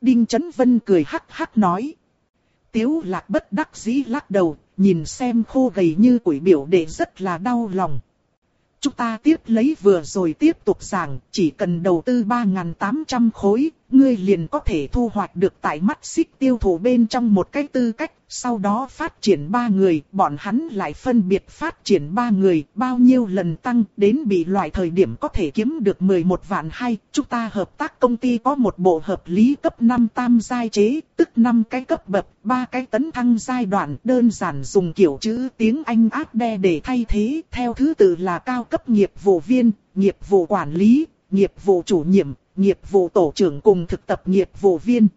Đinh Chấn Vân cười hắc hắc nói. Tiếu lạc bất đắc dĩ lắc đầu, nhìn xem khô gầy như quỷ biểu để rất là đau lòng. Chúng ta tiếp lấy vừa rồi tiếp tục giảng, chỉ cần đầu tư 3.800 khối, ngươi liền có thể thu hoạch được tại mắt xích tiêu thụ bên trong một cái tư cách, sau đó phát triển ba người, bọn hắn lại phân biệt phát triển ba người, bao nhiêu lần tăng, đến bị loại thời điểm có thể kiếm được 11 vạn hay, chúng ta hợp tác công ty có một bộ hợp lý cấp 5 tam giai chế, tức 5 cái cấp bậc, 3 cái tấn thăng giai đoạn, đơn giản dùng kiểu chữ tiếng Anh áp đe để thay thế, theo thứ tự là cao cấp nghiệp vụ viên, nghiệp vụ quản lý, nghiệp vụ chủ nhiệm, nghiệp vụ tổ trưởng cùng thực tập nghiệp vụ viên.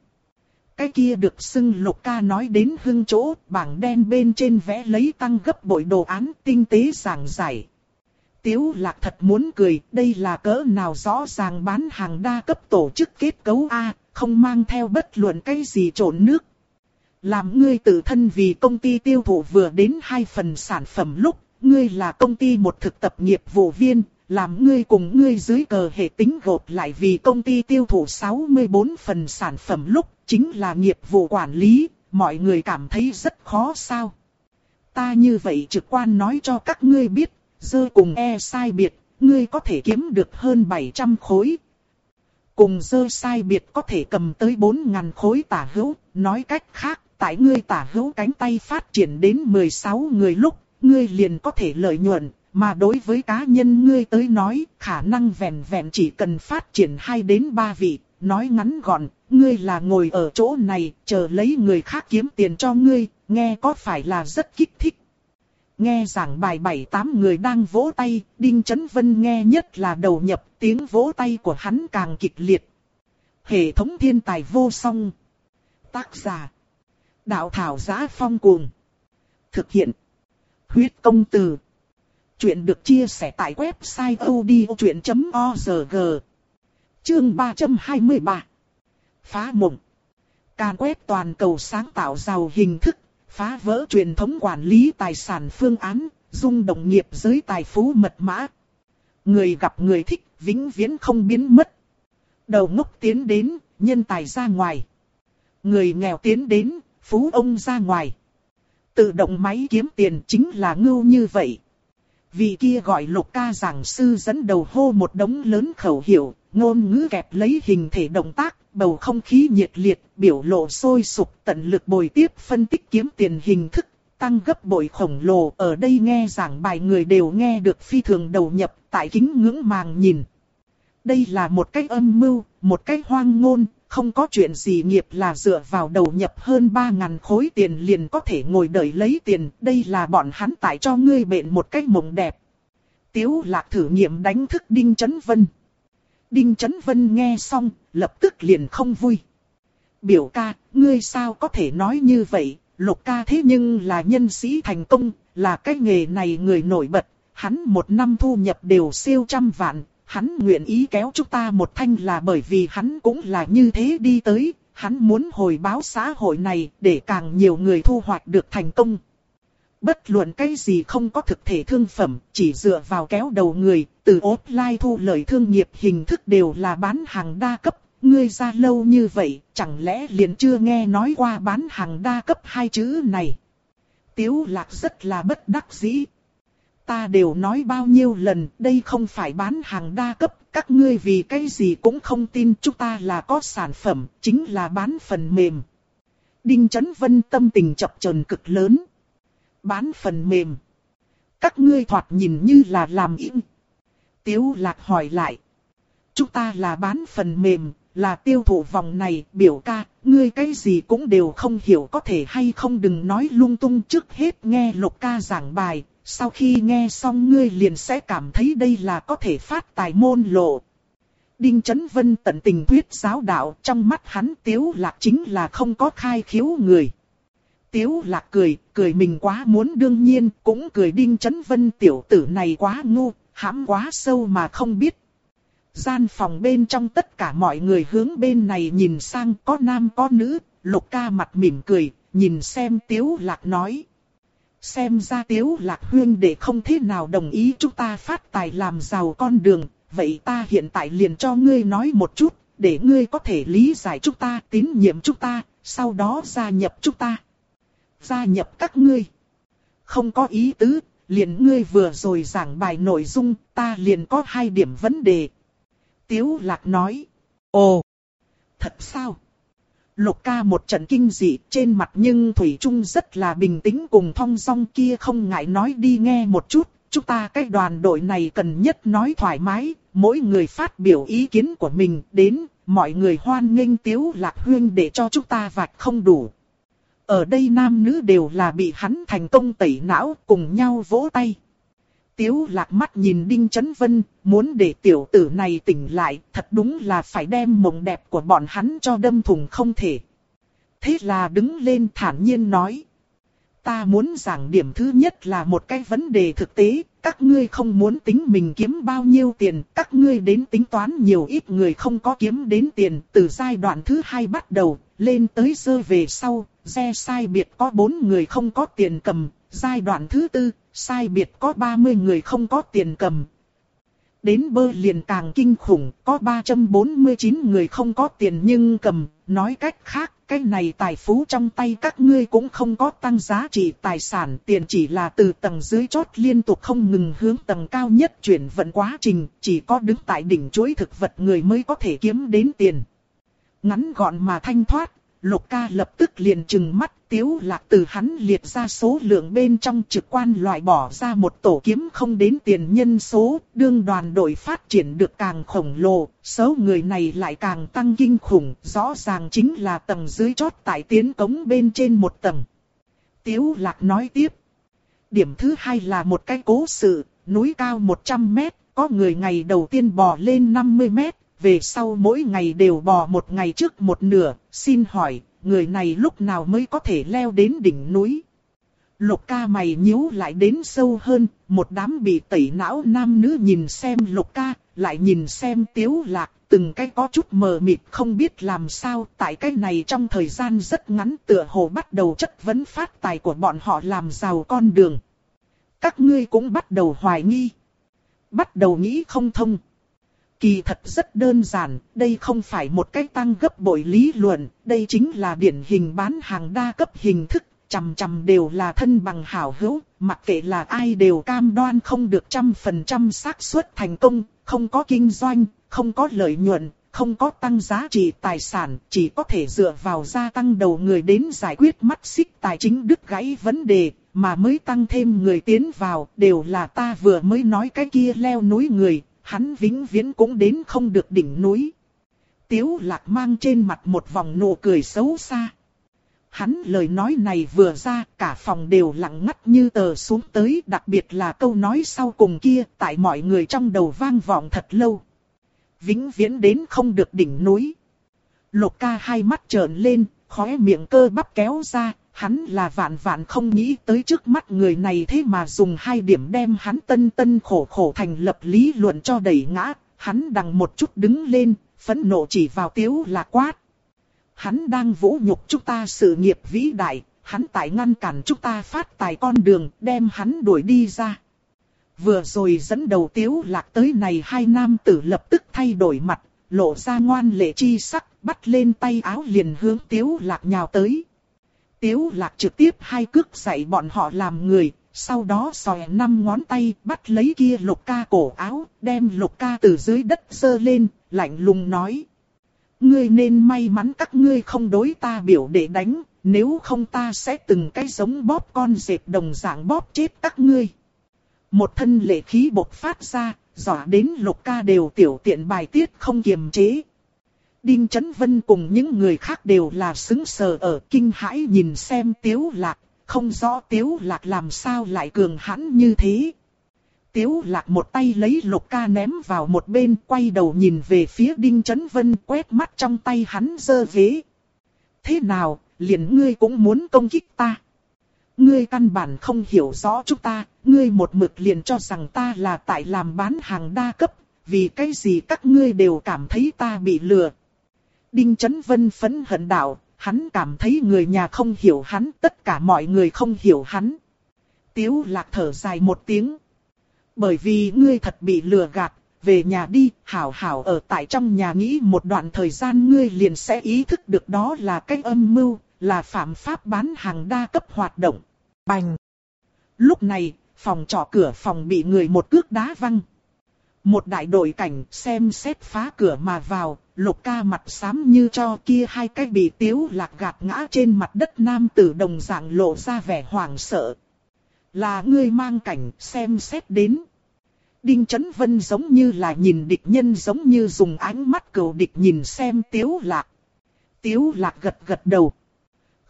Cái kia được xưng lục ca nói đến hưng chỗ, bảng đen bên trên vẽ lấy tăng gấp bội đồ án tinh tế giảng giải. Tiếu lạc thật muốn cười, đây là cỡ nào rõ ràng bán hàng đa cấp tổ chức kết cấu A, không mang theo bất luận cái gì trộn nước. Làm ngươi tự thân vì công ty tiêu thụ vừa đến hai phần sản phẩm lúc, ngươi là công ty một thực tập nghiệp vụ viên, làm ngươi cùng ngươi dưới cờ hệ tính gộp lại vì công ty tiêu thụ 64 phần sản phẩm lúc, chính là nghiệp vụ quản lý, mọi người cảm thấy rất khó sao. Ta như vậy trực quan nói cho các ngươi biết, dơ cùng e sai biệt, ngươi có thể kiếm được hơn 700 khối. Cùng dơ sai biệt có thể cầm tới 4.000 khối tả hữu, nói cách khác, tại ngươi tả hữu cánh tay phát triển đến 16 người lúc, ngươi liền có thể lợi nhuận, mà đối với cá nhân ngươi tới nói, khả năng vẹn vẹn chỉ cần phát triển 2 đến 3 vị, nói ngắn gọn, ngươi là ngồi ở chỗ này, chờ lấy người khác kiếm tiền cho ngươi, nghe có phải là rất kích thích. Nghe giảng bài bảy tám người đang vỗ tay, Đinh Chấn Vân nghe nhất là đầu nhập, tiếng vỗ tay của hắn càng kịch liệt. Hệ thống thiên tài vô song. Tác giả. Đạo thảo giá phong cuồng. Thực hiện. Huyết công từ. Chuyện được chia sẻ tại website odchuyện.org Chương 323 Phá mộng Càn quét toàn cầu sáng tạo giàu hình thức, phá vỡ truyền thống quản lý tài sản phương án, dung động nghiệp giới tài phú mật mã. Người gặp người thích, vĩnh viễn không biến mất. Đầu ngốc tiến đến, nhân tài ra ngoài. Người nghèo tiến đến, phú ông ra ngoài. Tự động máy kiếm tiền chính là ngưu như vậy. Vị kia gọi lục ca giảng sư dẫn đầu hô một đống lớn khẩu hiệu, ngôn ngữ kẹp lấy hình thể động tác, bầu không khí nhiệt liệt, biểu lộ sôi sục, tận lực bồi tiếp phân tích kiếm tiền hình thức, tăng gấp bội khổng lồ. Ở đây nghe giảng bài người đều nghe được phi thường đầu nhập, tại kính ngưỡng màng nhìn. Đây là một cách âm mưu, một cách hoang ngôn, không có chuyện gì nghiệp là dựa vào đầu nhập hơn 3.000 khối tiền liền có thể ngồi đợi lấy tiền. Đây là bọn hắn tại cho ngươi bệnh một cách mộng đẹp. Tiếu lạc thử nghiệm đánh thức Đinh Chấn Vân. Đinh Chấn Vân nghe xong, lập tức liền không vui. Biểu ca, ngươi sao có thể nói như vậy, lục ca thế nhưng là nhân sĩ thành công, là cái nghề này người nổi bật, hắn một năm thu nhập đều siêu trăm vạn, hắn nguyện ý kéo chúng ta một thanh là bởi vì hắn cũng là như thế đi tới, hắn muốn hồi báo xã hội này để càng nhiều người thu hoạch được thành công. Bất luận cái gì không có thực thể thương phẩm, chỉ dựa vào kéo đầu người, từ offline thu lợi thương nghiệp hình thức đều là bán hàng đa cấp. Ngươi ra lâu như vậy, chẳng lẽ liền chưa nghe nói qua bán hàng đa cấp hai chữ này? Tiếu lạc rất là bất đắc dĩ. Ta đều nói bao nhiêu lần, đây không phải bán hàng đa cấp, các ngươi vì cái gì cũng không tin chúng ta là có sản phẩm, chính là bán phần mềm. Đinh Chấn Vân tâm tình chập chờn cực lớn. Bán phần mềm. Các ngươi thoạt nhìn như là làm im. Tiếu lạc hỏi lại. Chúng ta là bán phần mềm, là tiêu thụ vòng này, biểu ca, ngươi cái gì cũng đều không hiểu có thể hay không đừng nói lung tung trước hết nghe lục ca giảng bài, sau khi nghe xong ngươi liền sẽ cảm thấy đây là có thể phát tài môn lộ. Đinh Chấn Vân tận tình thuyết giáo đạo trong mắt hắn tiếu lạc chính là không có khai khiếu người. Tiếu lạc cười, cười mình quá muốn đương nhiên, cũng cười Đinh Chấn Vân tiểu tử này quá ngu, hãm quá sâu mà không biết. Gian phòng bên trong tất cả mọi người hướng bên này nhìn sang có nam có nữ, lục ca mặt mỉm cười, nhìn xem tiếu lạc nói. Xem ra tiếu lạc huyên để không thế nào đồng ý chúng ta phát tài làm giàu con đường, vậy ta hiện tại liền cho ngươi nói một chút, để ngươi có thể lý giải chúng ta, tín nhiệm chúng ta, sau đó gia nhập chúng ta. Gia nhập các ngươi. Không có ý tứ, liền ngươi vừa rồi giảng bài nội dung, ta liền có hai điểm vấn đề. Tiếu lạc nói. Ồ, thật sao? Lục ca một trận kinh dị trên mặt nhưng Thủy Trung rất là bình tĩnh cùng thong song kia không ngại nói đi nghe một chút. Chúng ta cái đoàn đội này cần nhất nói thoải mái, mỗi người phát biểu ý kiến của mình đến, mọi người hoan nghênh tiếu lạc huyên để cho chúng ta vạch không đủ. Ở đây nam nữ đều là bị hắn thành công tẩy não cùng nhau vỗ tay. Tiếu lạc mắt nhìn Đinh Chấn Vân, muốn để tiểu tử này tỉnh lại, thật đúng là phải đem mộng đẹp của bọn hắn cho đâm thùng không thể. Thế là đứng lên thản nhiên nói. Ta muốn giảng điểm thứ nhất là một cái vấn đề thực tế, các ngươi không muốn tính mình kiếm bao nhiêu tiền, các ngươi đến tính toán nhiều ít người không có kiếm đến tiền, từ giai đoạn thứ hai bắt đầu, lên tới rơi về sau, xe sai biệt có bốn người không có tiền cầm, giai đoạn thứ tư, sai biệt có 30 người không có tiền cầm. Đến bơ liền càng kinh khủng, có 349 người không có tiền nhưng cầm, nói cách khác, cái này tài phú trong tay các ngươi cũng không có tăng giá trị tài sản, tiền chỉ là từ tầng dưới chót liên tục không ngừng hướng tầng cao nhất chuyển vận quá trình, chỉ có đứng tại đỉnh chuỗi thực vật người mới có thể kiếm đến tiền. Ngắn gọn mà thanh thoát, Lục ca lập tức liền trừng mắt tiếu lạc từ hắn liệt ra số lượng bên trong trực quan loại bỏ ra một tổ kiếm không đến tiền nhân số, đương đoàn đội phát triển được càng khổng lồ, số người này lại càng tăng kinh khủng, rõ ràng chính là tầng dưới chót tại tiến cống bên trên một tầng. Tiếu lạc nói tiếp. Điểm thứ hai là một cái cố sự, núi cao 100 mét, có người ngày đầu tiên bò lên 50 mét, về sau mỗi ngày đều bò một ngày trước một nửa, xin hỏi, người này lúc nào mới có thể leo đến đỉnh núi. Lục ca mày nhíu lại đến sâu hơn, một đám bị tẩy não nam nữ nhìn xem lục ca, lại nhìn xem tiếu lạc, từng cái có chút mờ mịt không biết làm sao, tại cái này trong thời gian rất ngắn tựa hồ bắt đầu chất vấn phát tài của bọn họ làm giàu con đường. Các ngươi cũng bắt đầu hoài nghi, bắt đầu nghĩ không thông. Kỳ thật rất đơn giản, đây không phải một cách tăng gấp bội lý luận, đây chính là điển hình bán hàng đa cấp hình thức, chằm chằm đều là thân bằng hảo hữu, mặc kệ là ai đều cam đoan không được trăm phần trăm xác suất thành công, không có kinh doanh, không có lợi nhuận, không có tăng giá trị tài sản, chỉ có thể dựa vào gia tăng đầu người đến giải quyết mắt xích tài chính đứt gãy vấn đề, mà mới tăng thêm người tiến vào, đều là ta vừa mới nói cái kia leo núi người, hắn vĩnh viễn cũng đến không được đỉnh núi. Tiếu lạc mang trên mặt một vòng nụ cười xấu xa. Hắn lời nói này vừa ra, cả phòng đều lặng ngắt như tờ xuống tới, đặc biệt là câu nói sau cùng kia, tại mọi người trong đầu vang vọng thật lâu. Vĩnh viễn đến không được đỉnh núi. Lục ca hai mắt trợn lên, khóe miệng cơ bắp kéo ra, hắn là vạn vạn không nghĩ tới trước mắt người này thế mà dùng hai điểm đem hắn tân tân khổ khổ thành lập lý luận cho đẩy ngã, hắn đằng một chút đứng lên, phẫn nộ chỉ vào tiếu là quát. Hắn đang vũ nhục chúng ta sự nghiệp vĩ đại, hắn tại ngăn cản chúng ta phát tài con đường, đem hắn đuổi đi ra. Vừa rồi dẫn đầu tiếu lạc tới này hai nam tử lập tức thay đổi mặt, lộ ra ngoan lệ chi sắc, bắt lên tay áo liền hướng tiếu lạc nhào tới. Tiếu lạc trực tiếp hai cước dạy bọn họ làm người, sau đó xòe năm ngón tay bắt lấy kia lục ca cổ áo, đem lục ca từ dưới đất sơ lên, lạnh lùng nói. Ngươi nên may mắn các ngươi không đối ta biểu để đánh, nếu không ta sẽ từng cái giống bóp con dẹp đồng dạng bóp chết các ngươi. Một thân lệ khí bộc phát ra, dọa đến lục ca đều tiểu tiện bài tiết không kiềm chế. Đinh Chấn Vân cùng những người khác đều là xứng sờ ở kinh hãi nhìn xem Tiếu Lạc, không rõ Tiếu Lạc làm sao lại cường hãn như thế. Tiếu Lạc một tay lấy lục ca ném vào một bên quay đầu nhìn về phía Đinh Chấn Vân quét mắt trong tay hắn dơ ghế. Thế nào, liền ngươi cũng muốn công kích ta. Ngươi căn bản không hiểu rõ chúng ta, ngươi một mực liền cho rằng ta là tại làm bán hàng đa cấp, vì cái gì các ngươi đều cảm thấy ta bị lừa. Đinh Chấn Vân phấn hận đạo, hắn cảm thấy người nhà không hiểu hắn, tất cả mọi người không hiểu hắn. Tiếu lạc thở dài một tiếng. Bởi vì ngươi thật bị lừa gạt, về nhà đi, hảo hảo ở tại trong nhà nghĩ một đoạn thời gian ngươi liền sẽ ý thức được đó là cái âm mưu, là phạm pháp bán hàng đa cấp hoạt động. Bành! Lúc này, phòng trọ cửa phòng bị người một cước đá văng. Một đại đội cảnh xem xét phá cửa mà vào, lục ca mặt xám như cho kia hai cái bị tiếu lạc gạt ngã trên mặt đất nam tử đồng dạng lộ ra vẻ hoảng sợ. Là ngươi mang cảnh xem xét đến. Đinh Chấn Vân giống như là nhìn địch nhân giống như dùng ánh mắt cầu địch nhìn xem tiếu lạc. Tiếu lạc gật gật đầu.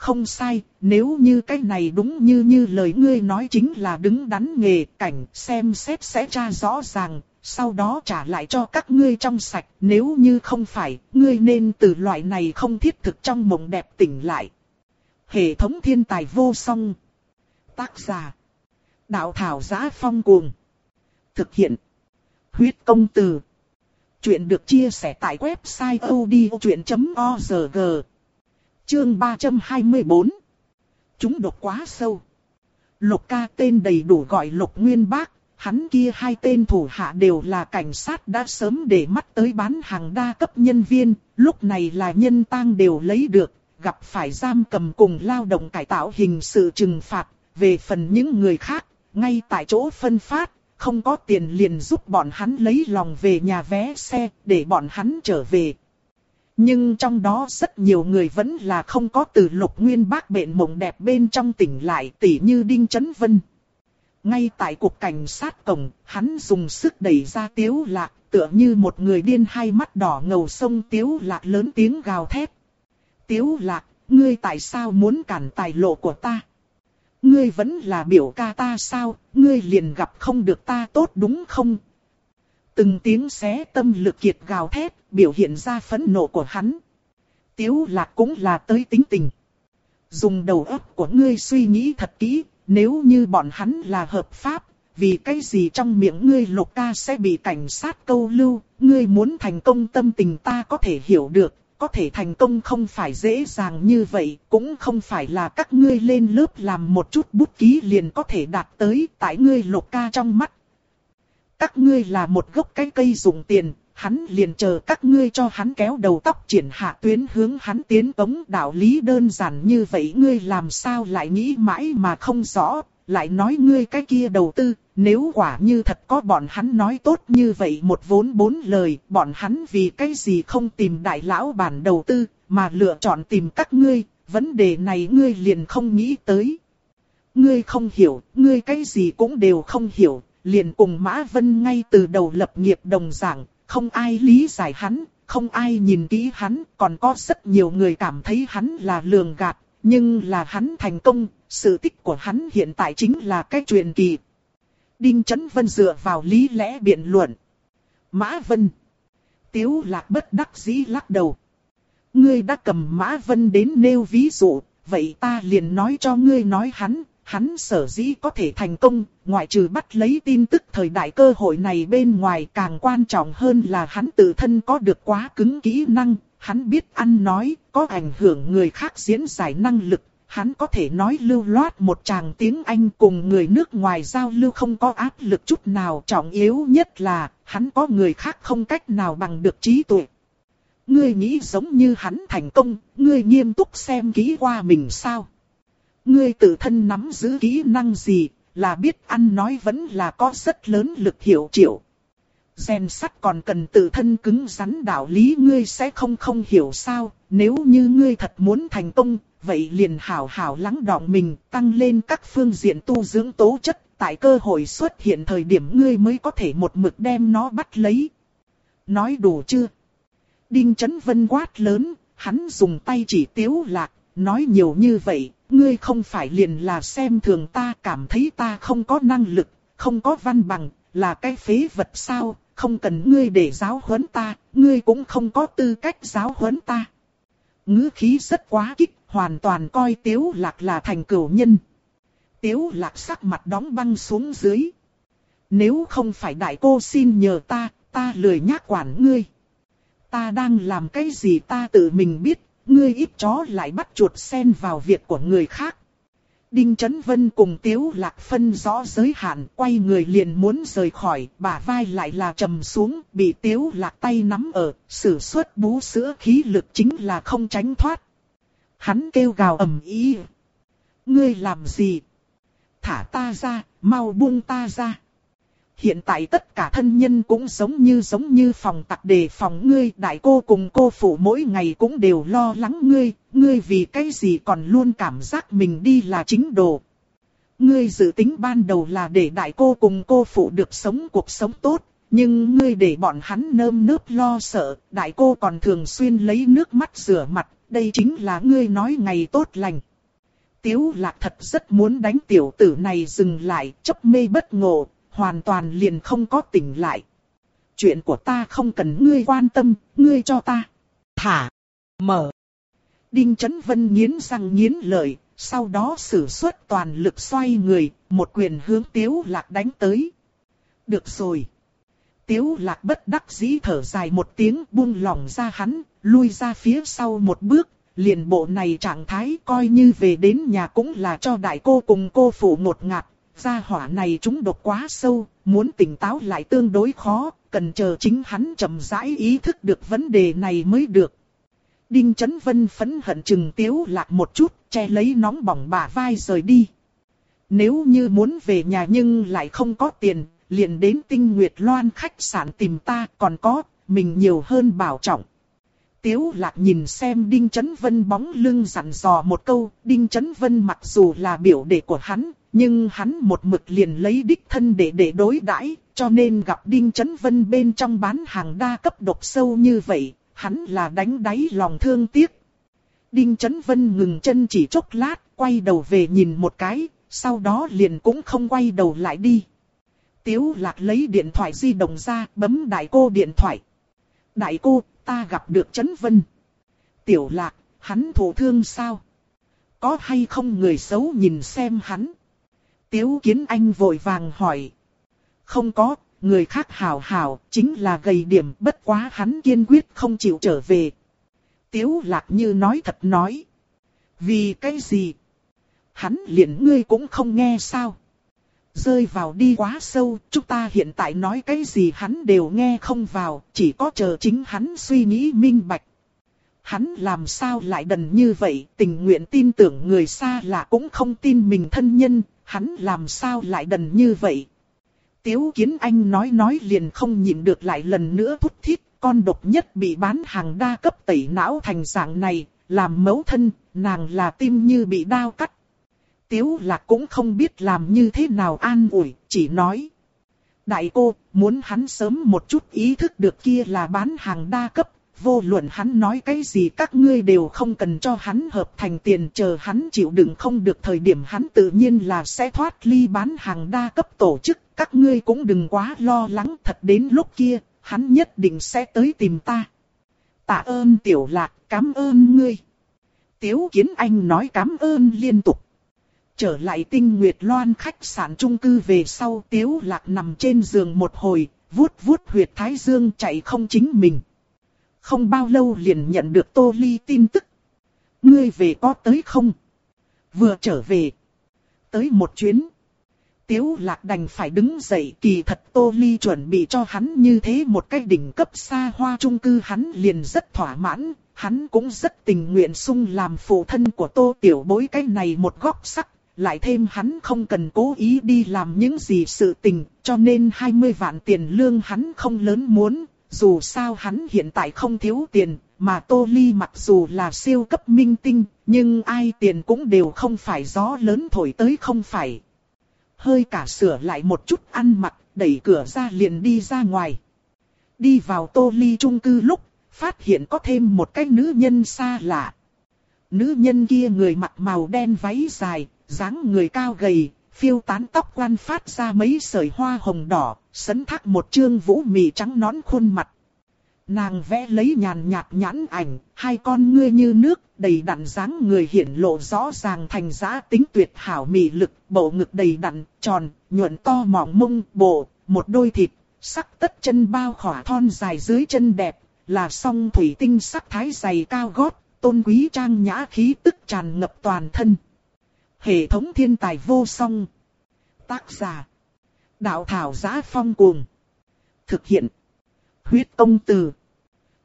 Không sai, nếu như cái này đúng như như lời ngươi nói chính là đứng đắn nghề cảnh xem xét sẽ tra rõ ràng, sau đó trả lại cho các ngươi trong sạch, nếu như không phải, ngươi nên từ loại này không thiết thực trong mộng đẹp tỉnh lại. Hệ thống thiên tài vô song. Tác giả. Đạo thảo giá phong cuồng. Thực hiện. Huyết công từ. Chuyện được chia sẻ tại website odchuyện.org. Chương 324. Chúng độc quá sâu. Lục ca tên đầy đủ gọi lục nguyên bác, hắn kia hai tên thủ hạ đều là cảnh sát đã sớm để mắt tới bán hàng đa cấp nhân viên, lúc này là nhân tang đều lấy được, gặp phải giam cầm cùng lao động cải tạo hình sự trừng phạt, về phần những người khác, ngay tại chỗ phân phát, không có tiền liền giúp bọn hắn lấy lòng về nhà vé xe, để bọn hắn trở về. Nhưng trong đó rất nhiều người vẫn là không có từ lục nguyên bác bệnh mộng đẹp bên trong tỉnh lại tỉ như Đinh Chấn Vân. Ngay tại cuộc cảnh sát cổng, hắn dùng sức đẩy ra tiếu lạc, tựa như một người điên hai mắt đỏ ngầu sông tiếu lạc lớn tiếng gào thét. Tiếu lạc, ngươi tại sao muốn cản tài lộ của ta? Ngươi vẫn là biểu ca ta sao, ngươi liền gặp không được ta tốt đúng không? Từng tiếng xé tâm lực kiệt gào thét, biểu hiện ra phẫn nộ của hắn. Tiếu lạc cũng là tới tính tình. Dùng đầu óc của ngươi suy nghĩ thật kỹ, nếu như bọn hắn là hợp pháp, vì cái gì trong miệng ngươi lục ca sẽ bị cảnh sát câu lưu, ngươi muốn thành công tâm tình ta có thể hiểu được, có thể thành công không phải dễ dàng như vậy, cũng không phải là các ngươi lên lớp làm một chút bút ký liền có thể đạt tới tại ngươi lục ca trong mắt. Các ngươi là một gốc cái cây dùng tiền, hắn liền chờ các ngươi cho hắn kéo đầu tóc triển hạ tuyến hướng hắn tiến tống đạo lý đơn giản như vậy. Ngươi làm sao lại nghĩ mãi mà không rõ, lại nói ngươi cái kia đầu tư, nếu quả như thật có bọn hắn nói tốt như vậy một vốn bốn lời, bọn hắn vì cái gì không tìm đại lão bản đầu tư, mà lựa chọn tìm các ngươi, vấn đề này ngươi liền không nghĩ tới. Ngươi không hiểu, ngươi cái gì cũng đều không hiểu, liền cùng Mã Vân ngay từ đầu lập nghiệp đồng giảng, không ai lý giải hắn, không ai nhìn kỹ hắn, còn có rất nhiều người cảm thấy hắn là lường gạt, nhưng là hắn thành công, sự tích của hắn hiện tại chính là cái truyền kỳ. Đinh Chấn Vân dựa vào lý lẽ biện luận. Mã Vân. Tiếu lạc bất đắc dĩ lắc đầu. Ngươi đã cầm Mã Vân đến nêu ví dụ, vậy ta liền nói cho ngươi nói hắn, hắn sở dĩ có thể thành công, ngoại trừ bắt lấy tin tức thời đại cơ hội này bên ngoài càng quan trọng hơn là hắn tự thân có được quá cứng kỹ năng, hắn biết ăn nói, có ảnh hưởng người khác diễn giải năng lực, hắn có thể nói lưu loát một tràng tiếng Anh cùng người nước ngoài giao lưu không có áp lực chút nào. Trọng yếu nhất là, hắn có người khác không cách nào bằng được trí tuệ. Ngươi nghĩ giống như hắn thành công, ngươi nghiêm túc xem kỹ qua mình sao? Ngươi tự thân nắm giữ kỹ năng gì, là biết ăn nói vẫn là có rất lớn lực hiệu triệu. Gen sắt còn cần tự thân cứng rắn đạo lý ngươi sẽ không không hiểu sao, nếu như ngươi thật muốn thành công, vậy liền hảo hảo lắng đọng mình, tăng lên các phương diện tu dưỡng tố chất, tại cơ hội xuất hiện thời điểm ngươi mới có thể một mực đem nó bắt lấy. Nói đủ chưa? Đinh Chấn Vân quát lớn, hắn dùng tay chỉ tiếu lạc, nói nhiều như vậy, ngươi không phải liền là xem thường ta cảm thấy ta không có năng lực, không có văn bằng, là cái phế vật sao, không cần ngươi để giáo huấn ta, ngươi cũng không có tư cách giáo huấn ta. Ngữ khí rất quá kích, hoàn toàn coi tiếu lạc là thành cửu nhân. Tiếu lạc sắc mặt đóng băng xuống dưới. Nếu không phải đại cô xin nhờ ta, ta lười nhác quản ngươi. Ta đang làm cái gì ta tự mình biết, ngươi ít chó lại bắt chuột xen vào việc của người khác. Đinh Chấn Vân cùng Tiếu Lạc phân rõ giới hạn, quay người liền muốn rời khỏi, bả vai lại là trầm xuống, bị Tiếu Lạc tay nắm ở, sử xuất bú sữa khí lực chính là không tránh thoát. Hắn kêu gào ầm ý. Ngươi làm gì? Thả ta ra, mau buông ta ra. Hiện tại tất cả thân nhân cũng giống như giống như phòng tặc đề phòng ngươi, đại cô cùng cô phụ mỗi ngày cũng đều lo lắng ngươi, ngươi vì cái gì còn luôn cảm giác mình đi là chính đồ. Ngươi dự tính ban đầu là để đại cô cùng cô phụ được sống cuộc sống tốt, nhưng ngươi để bọn hắn nơm nớp lo sợ, đại cô còn thường xuyên lấy nước mắt rửa mặt, đây chính là ngươi nói ngày tốt lành. Tiếu lạc thật rất muốn đánh tiểu tử này dừng lại, chấp mê bất ngộ, hoàn toàn liền không có tỉnh lại. Chuyện của ta không cần ngươi quan tâm, ngươi cho ta. Thả. Mở. Đinh Chấn Vân nghiến răng nghiến lợi, sau đó sử xuất toàn lực xoay người, một quyền hướng Tiếu Lạc đánh tới. Được rồi. Tiếu Lạc bất đắc dĩ thở dài một tiếng buông lỏng ra hắn, lui ra phía sau một bước, liền bộ này trạng thái coi như về đến nhà cũng là cho đại cô cùng cô phụ một ngạt, Gia hỏa này chúng độc quá sâu, muốn tỉnh táo lại tương đối khó, cần chờ chính hắn chậm rãi ý thức được vấn đề này mới được. Đinh Chấn Vân phẫn hận chừng tiếu lạc một chút, che lấy nóng bỏng bả vai rời đi. Nếu như muốn về nhà nhưng lại không có tiền, liền đến tinh nguyệt loan khách sạn tìm ta còn có, mình nhiều hơn bảo trọng. Tiếu lạc nhìn xem Đinh Chấn Vân bóng lưng dặn dò một câu, Đinh Chấn Vân mặc dù là biểu đệ của hắn, nhưng hắn một mực liền lấy đích thân để để đối đãi, cho nên gặp Đinh Chấn Vân bên trong bán hàng đa cấp độc sâu như vậy, hắn là đánh đáy lòng thương tiếc. Đinh Chấn Vân ngừng chân chỉ chốc lát, quay đầu về nhìn một cái, sau đó liền cũng không quay đầu lại đi. Tiếu lạc lấy điện thoại di động ra, bấm đại cô điện thoại. Đại cô, ta gặp được Chấn Vân. Tiểu lạc, hắn thổ thương sao? Có hay không người xấu nhìn xem hắn? Tiếu kiến anh vội vàng hỏi. Không có, người khác hảo hảo, chính là gầy điểm bất quá hắn kiên quyết không chịu trở về. Tiếu lạc như nói thật nói. Vì cái gì? Hắn liền ngươi cũng không nghe sao? Rơi vào đi quá sâu, chúng ta hiện tại nói cái gì hắn đều nghe không vào, chỉ có chờ chính hắn suy nghĩ minh bạch. Hắn làm sao lại đần như vậy, tình nguyện tin tưởng người xa lạ cũng không tin mình thân nhân, hắn làm sao lại đần như vậy. Tiếu kiến anh nói nói liền không nhịn được lại lần nữa thúc thiết, con độc nhất bị bán hàng đa cấp tẩy não thành dạng này, làm mẫu thân, nàng là tim như bị đao cắt. Tiếu lạc cũng không biết làm như thế nào an ủi, chỉ nói. Đại cô, muốn hắn sớm một chút ý thức được kia là bán hàng đa cấp, vô luận hắn nói cái gì các ngươi đều không cần cho hắn hợp thành tiền chờ hắn chịu đựng không được thời điểm hắn tự nhiên là sẽ thoát ly bán hàng đa cấp tổ chức, các ngươi cũng đừng quá lo lắng thật đến lúc kia, hắn nhất định sẽ tới tìm ta. Tạ ơn tiểu lạc, cảm ơn ngươi. Tiếu kiến anh nói cảm ơn liên tục. Trở lại tinh nguyệt loan khách sạn trung cư về sau tiếu lạc nằm trên giường một hồi, vuốt vuốt huyệt thái dương chạy không chính mình. Không bao lâu liền nhận được Tô Ly tin tức. Ngươi về có tới không? Vừa trở về. Tới một chuyến. Tiếu lạc đành phải đứng dậy kỳ thật Tô Ly chuẩn bị cho hắn như thế một cái đỉnh cấp xa hoa trung cư hắn liền rất thỏa mãn. Hắn cũng rất tình nguyện sung làm phụ thân của Tô Tiểu bối cái này một góc sắc. Lại thêm hắn không cần cố ý đi làm những gì sự tình, cho nên 20 vạn tiền lương hắn không lớn muốn, dù sao hắn hiện tại không thiếu tiền, mà Tô Ly mặc dù là siêu cấp minh tinh, nhưng ai tiền cũng đều không phải gió lớn thổi tới không phải. Hơi cả sửa lại một chút ăn mặc, đẩy cửa ra liền đi ra ngoài. Đi vào Tô Ly trung cư lúc, phát hiện có thêm một cái nữ nhân xa lạ. Nữ nhân kia người mặc màu đen váy dài, dáng người cao gầy, phiêu tán tóc quan phát ra mấy sợi hoa hồng đỏ, sấn thác một trương vũ mị trắng nón khuôn mặt. Nàng vẽ lấy nhàn nhạt nhãn ảnh, hai con ngươi như nước, đầy đặn dáng người hiển lộ rõ ràng thành giá tính tuyệt hảo mị lực, bộ ngực đầy đặn, tròn, nhuận to mỏng mông, bộ, một đôi thịt, sắc tất chân bao khỏa thon dài dưới chân đẹp, là song thủy tinh sắc thái dày cao gót, tôn quý trang nhã khí tức tràn ngập toàn thân. Hệ thống thiên tài vô song. Tác giả. Đạo thảo giá phong cuồng. Thực hiện. Huyết công từ.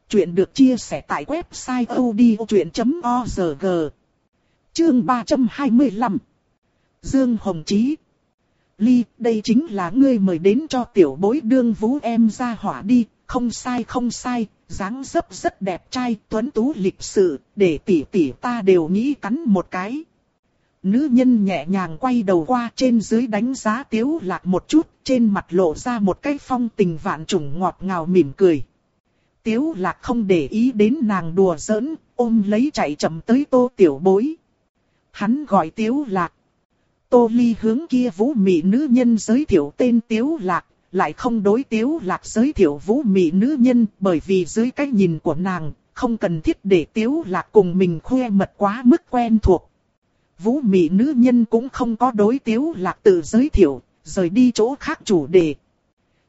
Chuyện được chia sẻ tại website odchuyện.org. Chương 325. Dương Hồng Chí. Ly, đây chính là ngươi mời đến cho tiểu bối đương vũ em ra hỏa đi, không sai không sai, dáng dấp rất đẹp trai, tuấn tú lịch sự, để tỷ tỷ ta đều nghĩ cắn một cái. Nữ nhân nhẹ nhàng quay đầu qua trên dưới đánh giá tiếu lạc một chút, trên mặt lộ ra một cái phong tình vạn trùng ngọt ngào mỉm cười. Tiếu lạc không để ý đến nàng đùa giỡn, ôm lấy chạy chậm tới tô tiểu bối. Hắn gọi tiếu lạc. Tô ly hướng kia vũ mị nữ nhân giới thiệu tên tiếu lạc, lại không đối tiếu lạc giới thiệu vũ mị nữ nhân bởi vì dưới cái nhìn của nàng, không cần thiết để tiếu lạc cùng mình khoe mật quá mức quen thuộc. Vũ mị nữ nhân cũng không có đối tiếu lạc tự giới thiệu, rời đi chỗ khác chủ đề.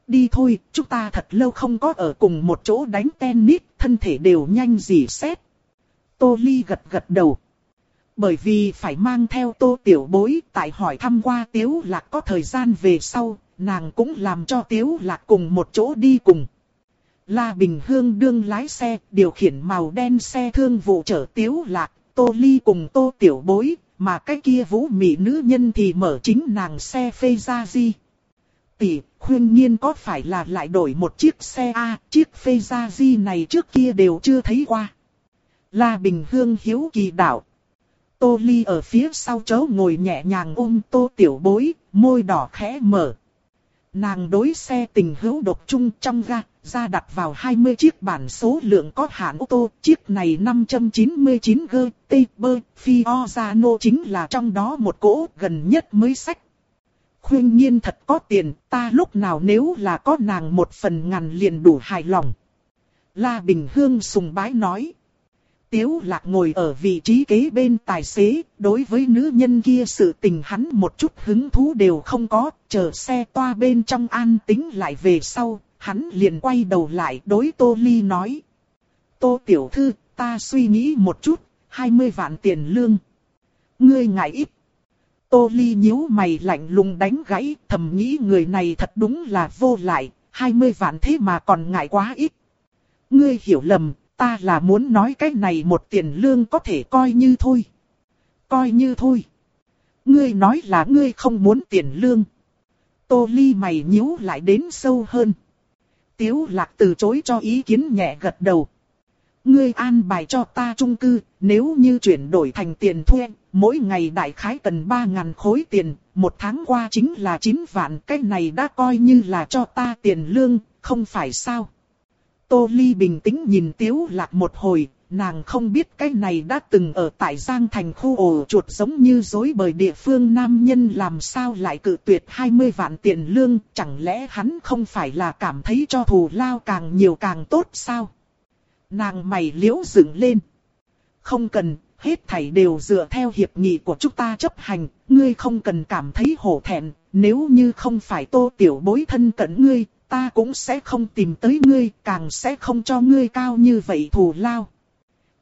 Đi thôi, chúng ta thật lâu không có ở cùng một chỗ đánh tennis, thân thể đều nhanh dì xét. Tô Ly gật gật đầu. Bởi vì phải mang theo tô tiểu bối, tại hỏi thăm qua tiếu lạc có thời gian về sau, nàng cũng làm cho tiếu lạc cùng một chỗ đi cùng. La Bình Hương đương lái xe, điều khiển màu đen xe thương vụ chở tiếu lạc, tô ly cùng tô tiểu bối, mà cái kia vũ mị nữ nhân thì mở chính nàng xe phê ra gì. Tỷ, khuyên nhiên có phải là lại đổi một chiếc xe A, chiếc phê ra di này trước kia đều chưa thấy qua. La Bình Hương hiếu kỳ đạo. Tô Ly ở phía sau chấu ngồi nhẹ nhàng ôm tô tiểu bối, môi đỏ khẽ mở. Nàng đối xe tình hữu độc chung trong ga, ra đặt vào 20 chiếc bản số lượng có hạn ô tô, chiếc này 599 g, Taper, Fiorano chính là trong đó một cỗ gần nhất mới sách. Khuyên nhiên thật có tiền, ta lúc nào nếu là có nàng một phần ngàn liền đủ hài lòng. La Bình Hương sùng bái nói. Tiếu lạc ngồi ở vị trí kế bên tài xế, đối với nữ nhân kia sự tình hắn một chút hứng thú đều không có, chờ xe toa bên trong an tính lại về sau, hắn liền quay đầu lại đối Tô Ly nói. Tô Tiểu Thư, ta suy nghĩ một chút, 20 vạn tiền lương. Ngươi ngại ít. Tô Ly nhíu mày lạnh lùng đánh gãy, thầm nghĩ người này thật đúng là vô lại, 20 vạn thế mà còn ngại quá ít. Ngươi hiểu lầm, ta là muốn nói cái này một tiền lương có thể coi như thôi. Coi như thôi. Ngươi nói là ngươi không muốn tiền lương. Tô Ly mày nhíu lại đến sâu hơn. Tiếu lạc từ chối cho ý kiến nhẹ gật đầu. Ngươi an bài cho ta trung cư, nếu như chuyển đổi thành tiền thuê, mỗi ngày đại khái cần 3.000 khối tiền, một tháng qua chính là 9 vạn, cái này đã coi như là cho ta tiền lương, không phải sao? Tô Ly bình tĩnh nhìn Tiếu Lạc một hồi, nàng không biết cái này đã từng ở tại Giang Thành khu ổ chuột giống như dối bởi địa phương nam nhân làm sao lại cự tuyệt 20 vạn tiền lương, chẳng lẽ hắn không phải là cảm thấy cho thù lao càng nhiều càng tốt sao? Nàng mày liễu dựng lên. Không cần, hết thảy đều dựa theo hiệp nghị của chúng ta chấp hành, ngươi không cần cảm thấy hổ thẹn, nếu như không phải tô tiểu bối thân cận ngươi, ta cũng sẽ không tìm tới ngươi, càng sẽ không cho ngươi cao như vậy thù lao.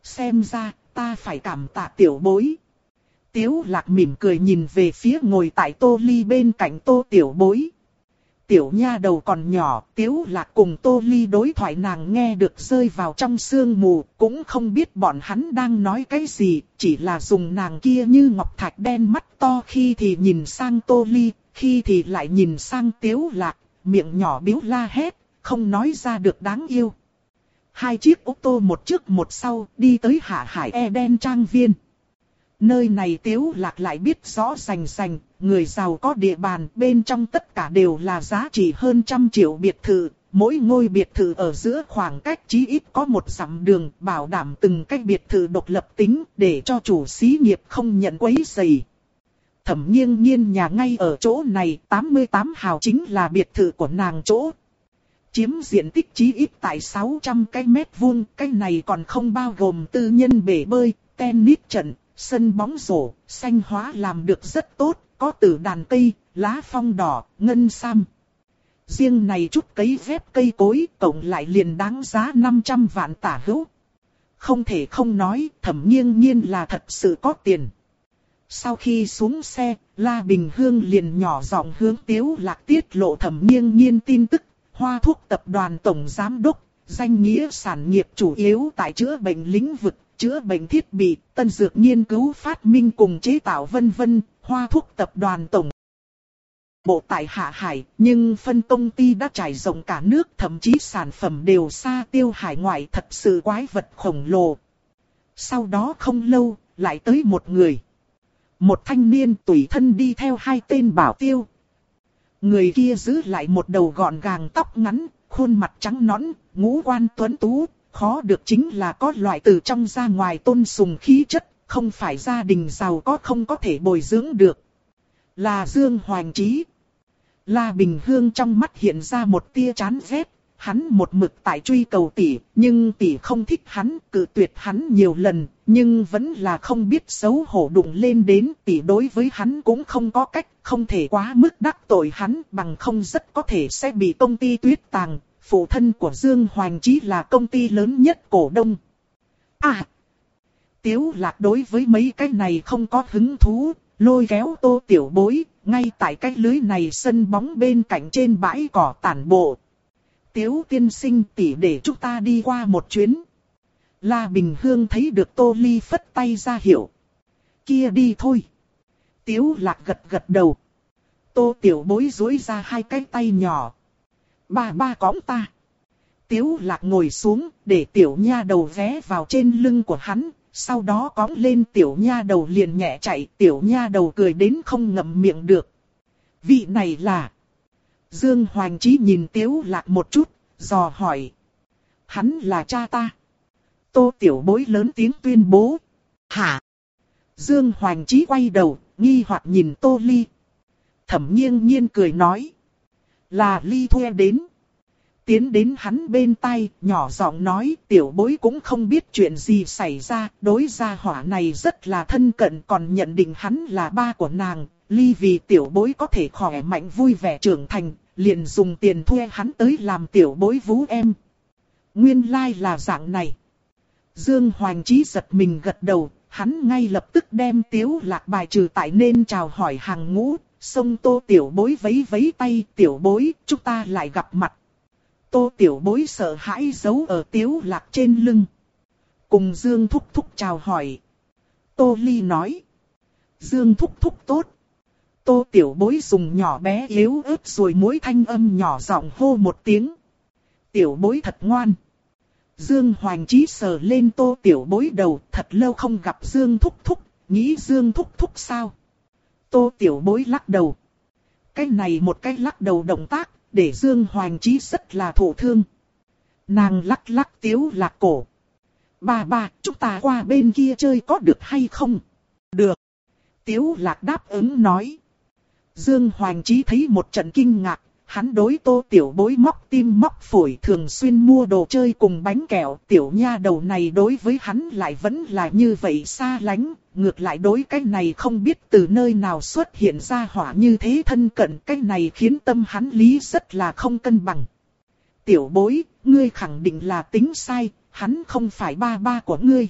Xem ra, ta phải cảm tạ tiểu bối. Tiếu lạc mỉm cười nhìn về phía ngồi tại tô ly bên cạnh tô tiểu bối. Tiểu nha đầu còn nhỏ, tiếu lạc cùng tô ly đối thoại nàng nghe được rơi vào trong sương mù, cũng không biết bọn hắn đang nói cái gì, chỉ là dùng nàng kia như ngọc thạch đen mắt to khi thì nhìn sang tô ly, khi thì lại nhìn sang tiếu lạc, miệng nhỏ biếu la hét, không nói ra được đáng yêu. Hai chiếc ô tô một trước một sau đi tới hạ hải Eden trang viên. Nơi này tiếu lạc lại biết rõ rành rành, người giàu có địa bàn bên trong tất cả đều là giá trị hơn trăm triệu biệt thự. Mỗi ngôi biệt thự ở giữa khoảng cách chí ít có một dặm đường bảo đảm từng cách biệt thự độc lập tính để cho chủ xí nghiệp không nhận quấy rầy. Thẩm nghiêng Nhiên nhà ngay ở chỗ này 88 hào chính là biệt thự của nàng chỗ chiếm diện tích chí ít tại 600 cái mét vuông, cái này còn không bao gồm tư nhân bể bơi, tennis trận, sân bóng rổ, xanh hóa làm được rất tốt, có từ đàn cây, lá phong đỏ, ngân sam. Riêng này chút cấy ghép cây cối, tổng lại liền đáng giá 500 vạn tả hữu. Không thể không nói, thẩm nghiêng nhiên là thật sự có tiền. Sau khi xuống xe, La Bình Hương liền nhỏ giọng hướng Tiếu Lạc tiết lộ thẩm nghiêng nhiên tin tức, hoa thuốc tập đoàn tổng giám đốc, danh nghĩa sản nghiệp chủ yếu tại chữa bệnh lĩnh vực, chữa bệnh thiết bị, tân dược nghiên cứu phát minh cùng chế tạo vân vân, hoa thuốc tập đoàn tổng bộ tại Hạ Hải, nhưng phân công ty đã trải rộng cả nước, thậm chí sản phẩm đều xa tiêu hải ngoại thật sự quái vật khổng lồ. Sau đó không lâu, lại tới một người. Một thanh niên tùy thân đi theo hai tên bảo tiêu. Người kia giữ lại một đầu gọn gàng tóc ngắn, khuôn mặt trắng nõn, ngũ quan tuấn tú, khó được chính là có loại từ trong ra ngoài tôn sùng khí chất, không phải gia đình giàu có không có thể bồi dưỡng được. Là Dương Hoàng Trí. La Bình Hương trong mắt hiện ra một tia chán ghét, hắn một mực tại truy cầu tỷ, nhưng tỷ không thích hắn, cự tuyệt hắn nhiều lần, nhưng vẫn là không biết xấu hổ đụng lên đến tỷ đối với hắn cũng không có cách, không thể quá mức đắc tội hắn bằng không rất có thể sẽ bị công ty tuyết tàng, phụ thân của Dương Hoàng Chí là công ty lớn nhất cổ đông. À! Tiếu lạc đối với mấy cái này không có hứng thú, lôi kéo tô tiểu bối, ngay tại cái lưới này sân bóng bên cạnh trên bãi cỏ tản bộ. Tiếu tiên sinh tỉ để chúng ta đi qua một chuyến. La Bình Hương thấy được Tô Ly phất tay ra hiệu. Kia đi thôi. Tiếu lạc gật gật đầu. Tô tiểu bối rối ra hai cái tay nhỏ. Ba ba cõng ta. Tiếu lạc ngồi xuống để tiểu nha đầu vé vào trên lưng của hắn, sau đó cõng lên tiểu nha đầu liền nhẹ chạy, tiểu nha đầu cười đến không ngậm miệng được. Vị này là... Dương Hoàng Chí nhìn Tiếu Lạc một chút, dò hỏi. Hắn là cha ta. Tô Tiểu Bối lớn tiếng tuyên bố. Hả? Dương Hoàng Chí quay đầu, nghi hoặc nhìn Tô Ly. Thẩm nghiêng nhiên cười nói. Là Ly thuê đến tiến đến hắn bên tay, nhỏ giọng nói tiểu bối cũng không biết chuyện gì xảy ra, đối gia hỏa này rất là thân cận còn nhận định hắn là ba của nàng, ly vì tiểu bối có thể khỏe mạnh vui vẻ trưởng thành, liền dùng tiền thuê hắn tới làm tiểu bối vú em. Nguyên lai like là dạng này. Dương Hoàng Chí giật mình gật đầu, hắn ngay lập tức đem tiếu lạc bài trừ tại nên chào hỏi hàng ngũ, sông tô tiểu bối vấy vấy tay tiểu bối, chúng ta lại gặp mặt Tô tiểu bối sợ hãi giấu ở tiếu lạc trên lưng. Cùng Dương Thúc Thúc chào hỏi. Tô Ly nói. Dương Thúc Thúc tốt. Tô tiểu bối dùng nhỏ bé yếu ớt rồi mối thanh âm nhỏ giọng hô một tiếng. Tiểu bối thật ngoan. Dương Hoàng Chí sờ lên tô tiểu bối đầu thật lâu không gặp Dương Thúc Thúc, nghĩ Dương Thúc Thúc sao? Tô tiểu bối lắc đầu. Cái này một cái lắc đầu động tác để Dương Hoàng Chí rất là thổ thương. Nàng lắc lắc tiếu lạc cổ. Bà bà, chúng ta qua bên kia chơi có được hay không? Được. Tiếu lạc đáp ứng nói. Dương Hoàng Chí thấy một trận kinh ngạc, hắn đối tô tiểu bối móc tim móc phổi thường xuyên mua đồ chơi cùng bánh kẹo. Tiểu nha đầu này đối với hắn lại vẫn là như vậy xa lánh, ngược lại đối cái này không biết từ nơi nào xuất hiện ra hỏa như thế thân cận. Cái này khiến tâm hắn lý rất là không cân bằng. Tiểu bối, ngươi khẳng định là tính sai, hắn không phải ba ba của ngươi.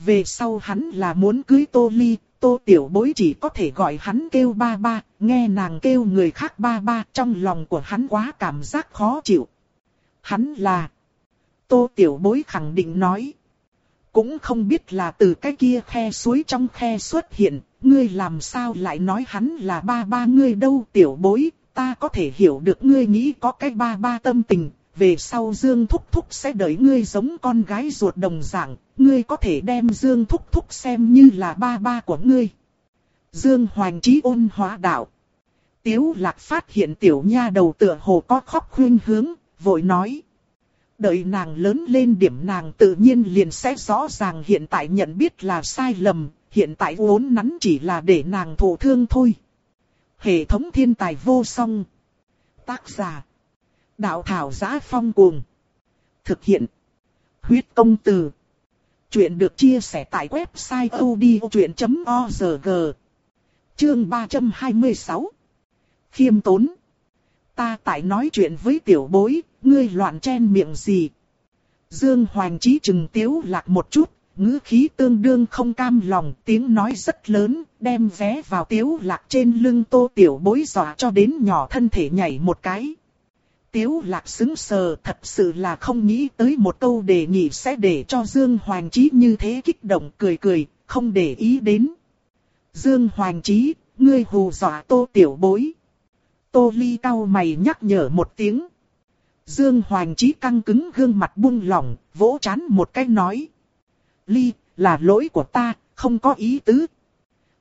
Về sau hắn là muốn cưới tô ly, tô tiểu bối chỉ có thể gọi hắn kêu ba ba, nghe nàng kêu người khác ba ba, trong lòng của hắn quá cảm giác khó chịu. Hắn là... Tô tiểu bối khẳng định nói. Cũng không biết là từ cái kia khe suối trong khe xuất hiện, ngươi làm sao lại nói hắn là ba ba ngươi đâu tiểu bối, ta có thể hiểu được ngươi nghĩ có cái ba ba tâm tình, về sau Dương Thúc Thúc sẽ đợi ngươi giống con gái ruột đồng dạng, ngươi có thể đem Dương Thúc Thúc xem như là ba ba của ngươi. Dương Hoàng trí ôn hóa đạo. Tiếu lạc phát hiện tiểu nha đầu tựa hồ có khóc khuyên hướng, vội nói. Đợi nàng lớn lên điểm nàng tự nhiên liền sẽ rõ ràng hiện tại nhận biết là sai lầm, hiện tại uốn nắn chỉ là để nàng thổ thương thôi. Hệ thống thiên tài vô song. Tác giả Đạo thảo giá phong cuồng. Thực hiện. Huyết công từ. Chuyện được chia sẻ tại website odchuyện.org. Chương 326. Khiêm tốn. Ta tại nói chuyện với tiểu bối, ngươi loạn chen miệng gì. Dương Hoàng Chí chừng tiếu lạc một chút, ngữ khí tương đương không cam lòng, tiếng nói rất lớn, đem vé vào tiếu lạc trên lưng tô tiểu bối dọa cho đến nhỏ thân thể nhảy một cái. Tiếu lạc xứng sờ thật sự là không nghĩ tới một câu đề nghị sẽ để cho Dương Hoàng Chí như thế kích động cười cười, không để ý đến. Dương Hoàng Chí, ngươi hù dọa tô tiểu bối. Tô Ly cao mày nhắc nhở một tiếng. Dương Hoàng Chí căng cứng gương mặt buông lỏng, vỗ chán một cái nói. Ly, là lỗi của ta, không có ý tứ.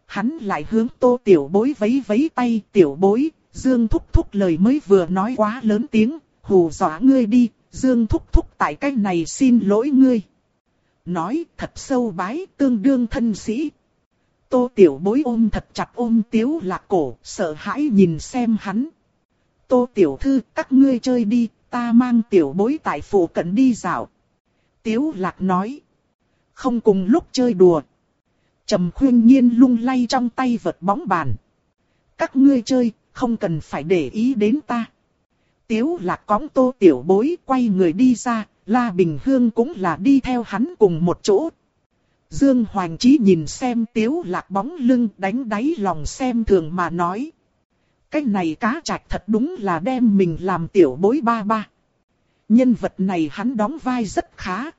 Hắn lại hướng tô tiểu bối vấy vấy tay tiểu bối, Dương Thúc Thúc lời mới vừa nói quá lớn tiếng, hù dọa ngươi đi, Dương Thúc Thúc tại cái này xin lỗi ngươi. Nói thật sâu bái tương đương thân sĩ. Tô tiểu bối ôm thật chặt ôm tiếu lạc cổ, sợ hãi nhìn xem hắn. Tô tiểu thư, các ngươi chơi đi, ta mang tiểu bối tại phủ cận đi dạo. Tiếu lạc nói. Không cùng lúc chơi đùa. Trầm khuyên nhiên lung lay trong tay vật bóng bàn. Các ngươi chơi, không cần phải để ý đến ta. Tiếu lạc cõng tô tiểu bối quay người đi ra, La Bình Hương cũng là đi theo hắn cùng một chỗ. Dương Hoàng Chí nhìn xem tiếu lạc bóng lưng đánh đáy lòng xem thường mà nói. Cái này cá trạch thật đúng là đem mình làm tiểu bối ba ba. Nhân vật này hắn đóng vai rất khá.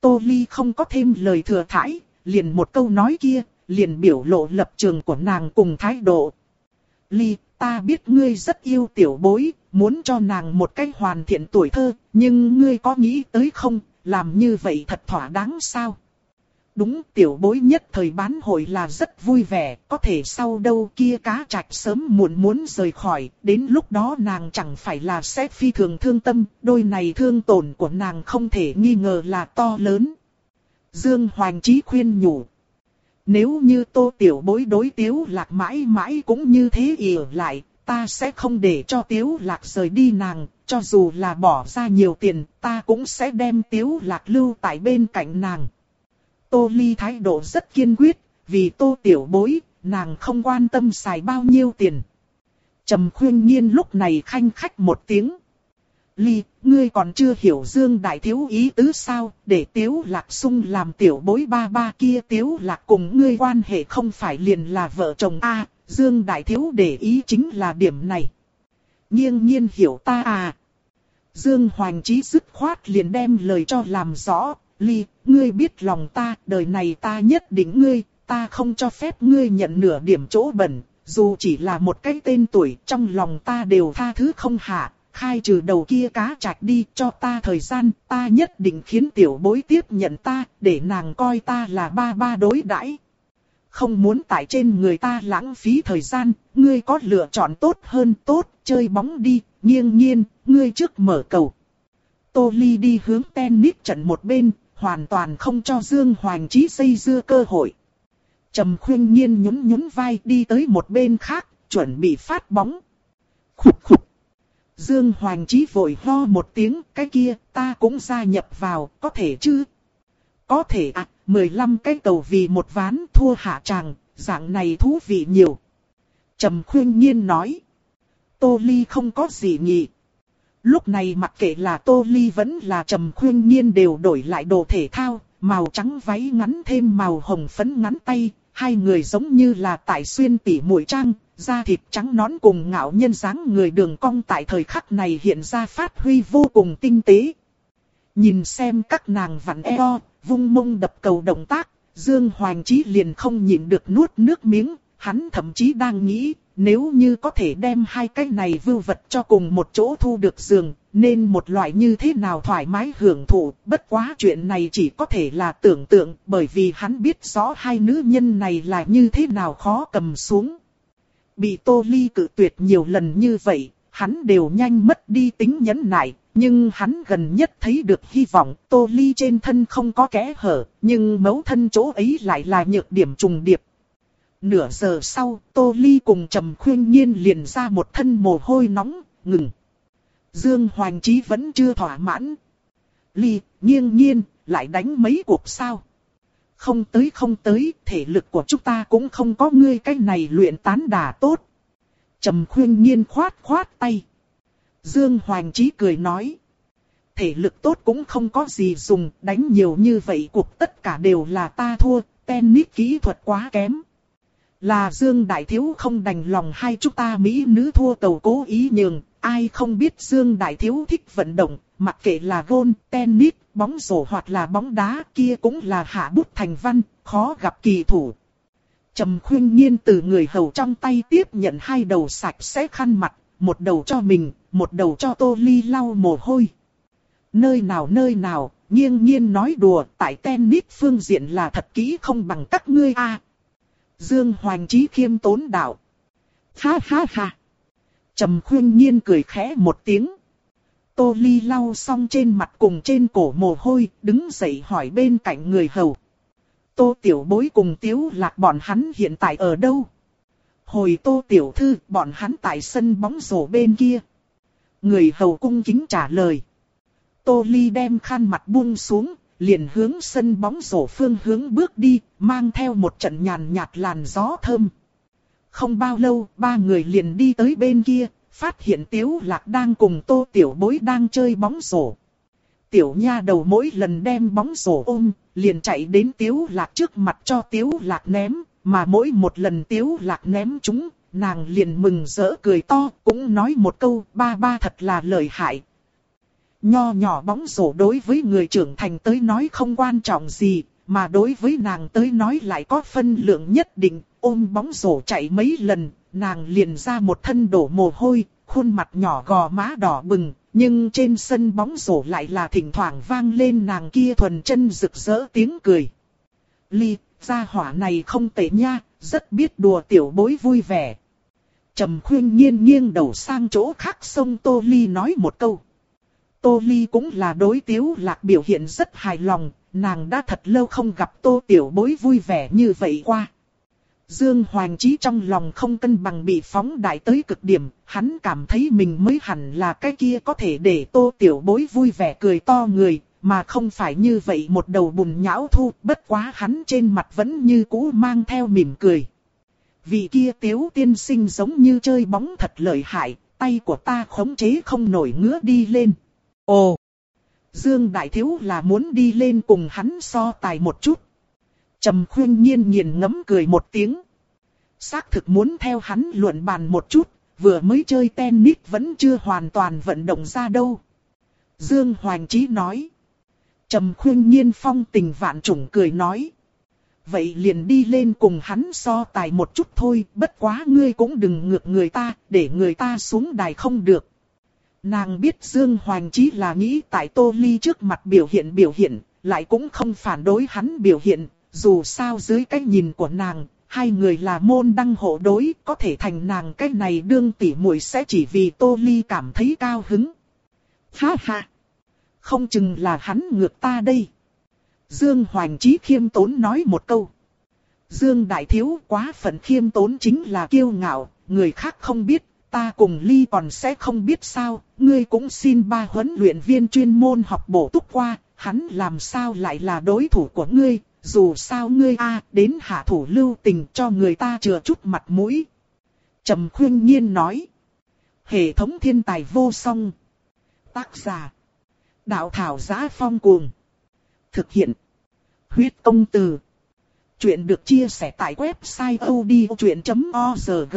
Tô Ly không có thêm lời thừa thãi, liền một câu nói kia, liền biểu lộ lập trường của nàng cùng thái độ. Ly, ta biết ngươi rất yêu tiểu bối, muốn cho nàng một cách hoàn thiện tuổi thơ, nhưng ngươi có nghĩ tới không, làm như vậy thật thỏa đáng sao? Đúng tiểu bối nhất thời bán hội là rất vui vẻ, có thể sau đâu kia cá trạch sớm muộn muốn rời khỏi, đến lúc đó nàng chẳng phải là sẽ phi thường thương tâm, đôi này thương tổn của nàng không thể nghi ngờ là to lớn. Dương Hoàng Chí khuyên nhủ. Nếu như tô tiểu bối đối tiếu lạc mãi mãi cũng như thế ỉ lại, ta sẽ không để cho tiếu lạc rời đi nàng, cho dù là bỏ ra nhiều tiền, ta cũng sẽ đem tiếu lạc lưu tại bên cạnh nàng. Tô Ly thái độ rất kiên quyết, vì tô tiểu bối, nàng không quan tâm xài bao nhiêu tiền. Trầm khuyên nhiên lúc này khanh khách một tiếng. Ly, ngươi còn chưa hiểu Dương Đại Thiếu ý tứ sao, để Tiếu Lạc Sung làm tiểu bối ba ba kia Tiếu Lạc cùng ngươi quan hệ không phải liền là vợ chồng A, Dương Đại Thiếu để ý chính là điểm này. Nhiên nhiên hiểu ta à. Dương Hoàng Chí dứt khoát liền đem lời cho làm rõ, Ly, ngươi biết lòng ta, đời này ta nhất định ngươi, ta không cho phép ngươi nhận nửa điểm chỗ bẩn, dù chỉ là một cái tên tuổi trong lòng ta đều tha thứ không hạ, khai trừ đầu kia cá chạch đi cho ta thời gian, ta nhất định khiến tiểu bối tiếp nhận ta, để nàng coi ta là ba ba đối đãi. Không muốn tại trên người ta lãng phí thời gian, ngươi có lựa chọn tốt hơn tốt, chơi bóng đi, nghiêng nghiêng, ngươi trước mở cầu. Tô Ly đi hướng tennis trận một bên, hoàn toàn không cho Dương Hoàng Chí xây dưa cơ hội. Trầm khuyên nhiên nhún nhún vai đi tới một bên khác, chuẩn bị phát bóng. Khục khục. Dương Hoàng Chí vội ho một tiếng, cái kia, ta cũng gia nhập vào, có thể chứ? Có thể à, 15 cái tàu vì một ván thua hạ tràng, dạng này thú vị nhiều. Trầm khuyên nhiên nói. Tô Ly không có gì nhỉ. Lúc này mặc kệ là Tô Ly vẫn là Trầm khuyên nhiên đều đổi lại đồ thể thao, màu trắng váy ngắn thêm màu hồng phấn ngắn tay, hai người giống như là tại xuyên tỉ mũi trang, da thịt trắng nón cùng ngạo nhân dáng người đường cong tại thời khắc này hiện ra phát huy vô cùng tinh tế. Nhìn xem các nàng vặn eo, vung mông đập cầu động tác, Dương Hoàng Chí liền không nhịn được nuốt nước miếng, hắn thậm chí đang nghĩ, nếu như có thể đem hai cái này vưu vật cho cùng một chỗ thu được giường, nên một loại như thế nào thoải mái hưởng thụ, bất quá chuyện này chỉ có thể là tưởng tượng, bởi vì hắn biết rõ hai nữ nhân này là như thế nào khó cầm xuống. Bị Tô Ly cự tuyệt nhiều lần như vậy, hắn đều nhanh mất đi tính nhẫn nại, nhưng hắn gần nhất thấy được hy vọng Tô Ly trên thân không có kẽ hở, nhưng mấu thân chỗ ấy lại là nhược điểm trùng điệp. Nửa giờ sau, Tô Ly cùng Trầm Khuyên Nhiên liền ra một thân mồ hôi nóng, ngừng. Dương Hoàng Chí vẫn chưa thỏa mãn. Ly, nghiêng nhiên, lại đánh mấy cuộc sao? Không tới không tới, thể lực của chúng ta cũng không có ngươi cái này luyện tán đà tốt. Trầm khuyên nhiên khoát khoát tay. Dương hoàng Chí cười nói. Thể lực tốt cũng không có gì dùng, đánh nhiều như vậy cuộc tất cả đều là ta thua, tennis kỹ thuật quá kém. Là Dương Đại Thiếu không đành lòng hai chúng ta Mỹ nữ thua tàu cố ý nhường, ai không biết Dương Đại Thiếu thích vận động, mặc kệ là gôn, tennis, bóng rổ hoặc là bóng đá kia cũng là hạ bút thành văn, khó gặp kỳ thủ. Trầm khuyên nhiên từ người hầu trong tay tiếp nhận hai đầu sạch sẽ khăn mặt, một đầu cho mình, một đầu cho tô ly lau mồ hôi. Nơi nào nơi nào, nghiêng nhiên nói đùa, tại tennis phương diện là thật kỹ không bằng các ngươi a. Dương Hoàng Chí khiêm tốn đạo. Ha ha ha. Trầm khuyên nhiên cười khẽ một tiếng. Tô Ly lau xong trên mặt cùng trên cổ mồ hôi, đứng dậy hỏi bên cạnh người hầu. Tô Tiểu Bối cùng Tiếu Lạc bọn hắn hiện tại ở đâu? Hồi Tô Tiểu Thư, bọn hắn tại sân bóng rổ bên kia. Người hầu cung kính trả lời. Tô Ly đem khăn mặt buông xuống, liền hướng sân bóng rổ phương hướng bước đi, mang theo một trận nhàn nhạt làn gió thơm. Không bao lâu, ba người liền đi tới bên kia, phát hiện Tiếu Lạc đang cùng Tô Tiểu Bối đang chơi bóng rổ. Tiểu nha đầu mỗi lần đem bóng rổ ôm, liền chạy đến Tiếu Lạc trước mặt cho Tiếu Lạc ném, mà mỗi một lần Tiếu Lạc ném chúng, nàng liền mừng rỡ cười to, cũng nói một câu, ba ba thật là lợi hại. Nho nhỏ bóng rổ đối với người trưởng thành tới nói không quan trọng gì, mà đối với nàng tới nói lại có phân lượng nhất định, ôm bóng rổ chạy mấy lần, nàng liền ra một thân đổ mồ hôi, khuôn mặt nhỏ gò má đỏ bừng, nhưng trên sân bóng rổ lại là thỉnh thoảng vang lên nàng kia thuần chân rực rỡ tiếng cười. Ly, gia hỏa này không tệ nha, rất biết đùa tiểu bối vui vẻ. Trầm khuyên nghiêng nghiêng đầu sang chỗ khác sông Tô Ly nói một câu. Tô Ly cũng là đối tiếu lạc biểu hiện rất hài lòng, nàng đã thật lâu không gặp tô tiểu bối vui vẻ như vậy qua. Dương Hoàng Chí trong lòng không cân bằng bị phóng đại tới cực điểm, hắn cảm thấy mình mới hẳn là cái kia có thể để tô tiểu bối vui vẻ cười to người, mà không phải như vậy một đầu bùn nhão thu, bất quá hắn trên mặt vẫn như cũ mang theo mỉm cười. Vị kia tiếu tiên sinh giống như chơi bóng thật lợi hại, tay của ta khống chế không nổi ngứa đi lên. Ồ! Dương Đại Thiếu là muốn đi lên cùng hắn so tài một chút. Trầm khuyên nhiên nghiền ngấm cười một tiếng. Xác thực muốn theo hắn luận bàn một chút, vừa mới chơi tennis vẫn chưa hoàn toàn vận động ra đâu. Dương Hoàng Chí nói. Trầm khuyên nhiên phong tình vạn trùng cười nói. Vậy liền đi lên cùng hắn so tài một chút thôi, bất quá ngươi cũng đừng ngược người ta, để người ta xuống đài không được. Nàng biết Dương Hoành Chí là nghĩ tại Tô Ly trước mặt biểu hiện biểu hiện, lại cũng không phản đối hắn biểu hiện, dù sao dưới cái nhìn của nàng, hai người là môn đăng hộ đối, có thể thành nàng cái này đương tỉ muội sẽ chỉ vì Tô Ly cảm thấy cao hứng. Ha ha! Không chừng là hắn ngược ta đây. Dương Hoành Chí khiêm tốn nói một câu. Dương Đại Thiếu quá phận khiêm tốn chính là kiêu ngạo, người khác không biết, ta cùng Ly còn sẽ không biết sao, ngươi cũng xin ba huấn luyện viên chuyên môn học bổ túc qua, hắn làm sao lại là đối thủ của ngươi, dù sao ngươi a đến hạ thủ lưu tình cho người ta chừa chút mặt mũi. Trầm khuyên nhiên nói. Hệ thống thiên tài vô song. Tác giả. Đạo thảo giá phong cuồng. Thực hiện. Huyết công từ. Chuyện được chia sẻ tại website odchuyện.org.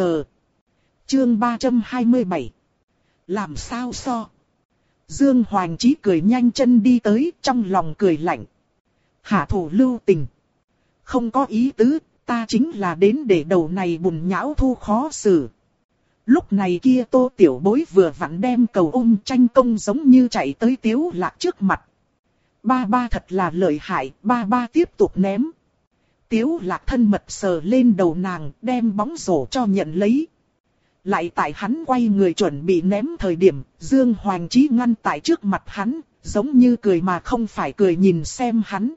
Chương 327. Làm sao so? Dương Hoàng Chí cười nhanh chân đi tới trong lòng cười lạnh. Hạ thủ lưu tình. Không có ý tứ, ta chính là đến để đầu này bùn nhão thu khó xử. Lúc này kia tô tiểu bối vừa vặn đem cầu ôm tranh công giống như chạy tới tiếu lạc trước mặt. Ba ba thật là lợi hại, ba ba tiếp tục ném. Tiếu lạc thân mật sờ lên đầu nàng, đem bóng rổ cho nhận lấy. Lại tại hắn quay người chuẩn bị ném thời điểm, Dương Hoàng Chí ngăn tại trước mặt hắn, giống như cười mà không phải cười nhìn xem hắn.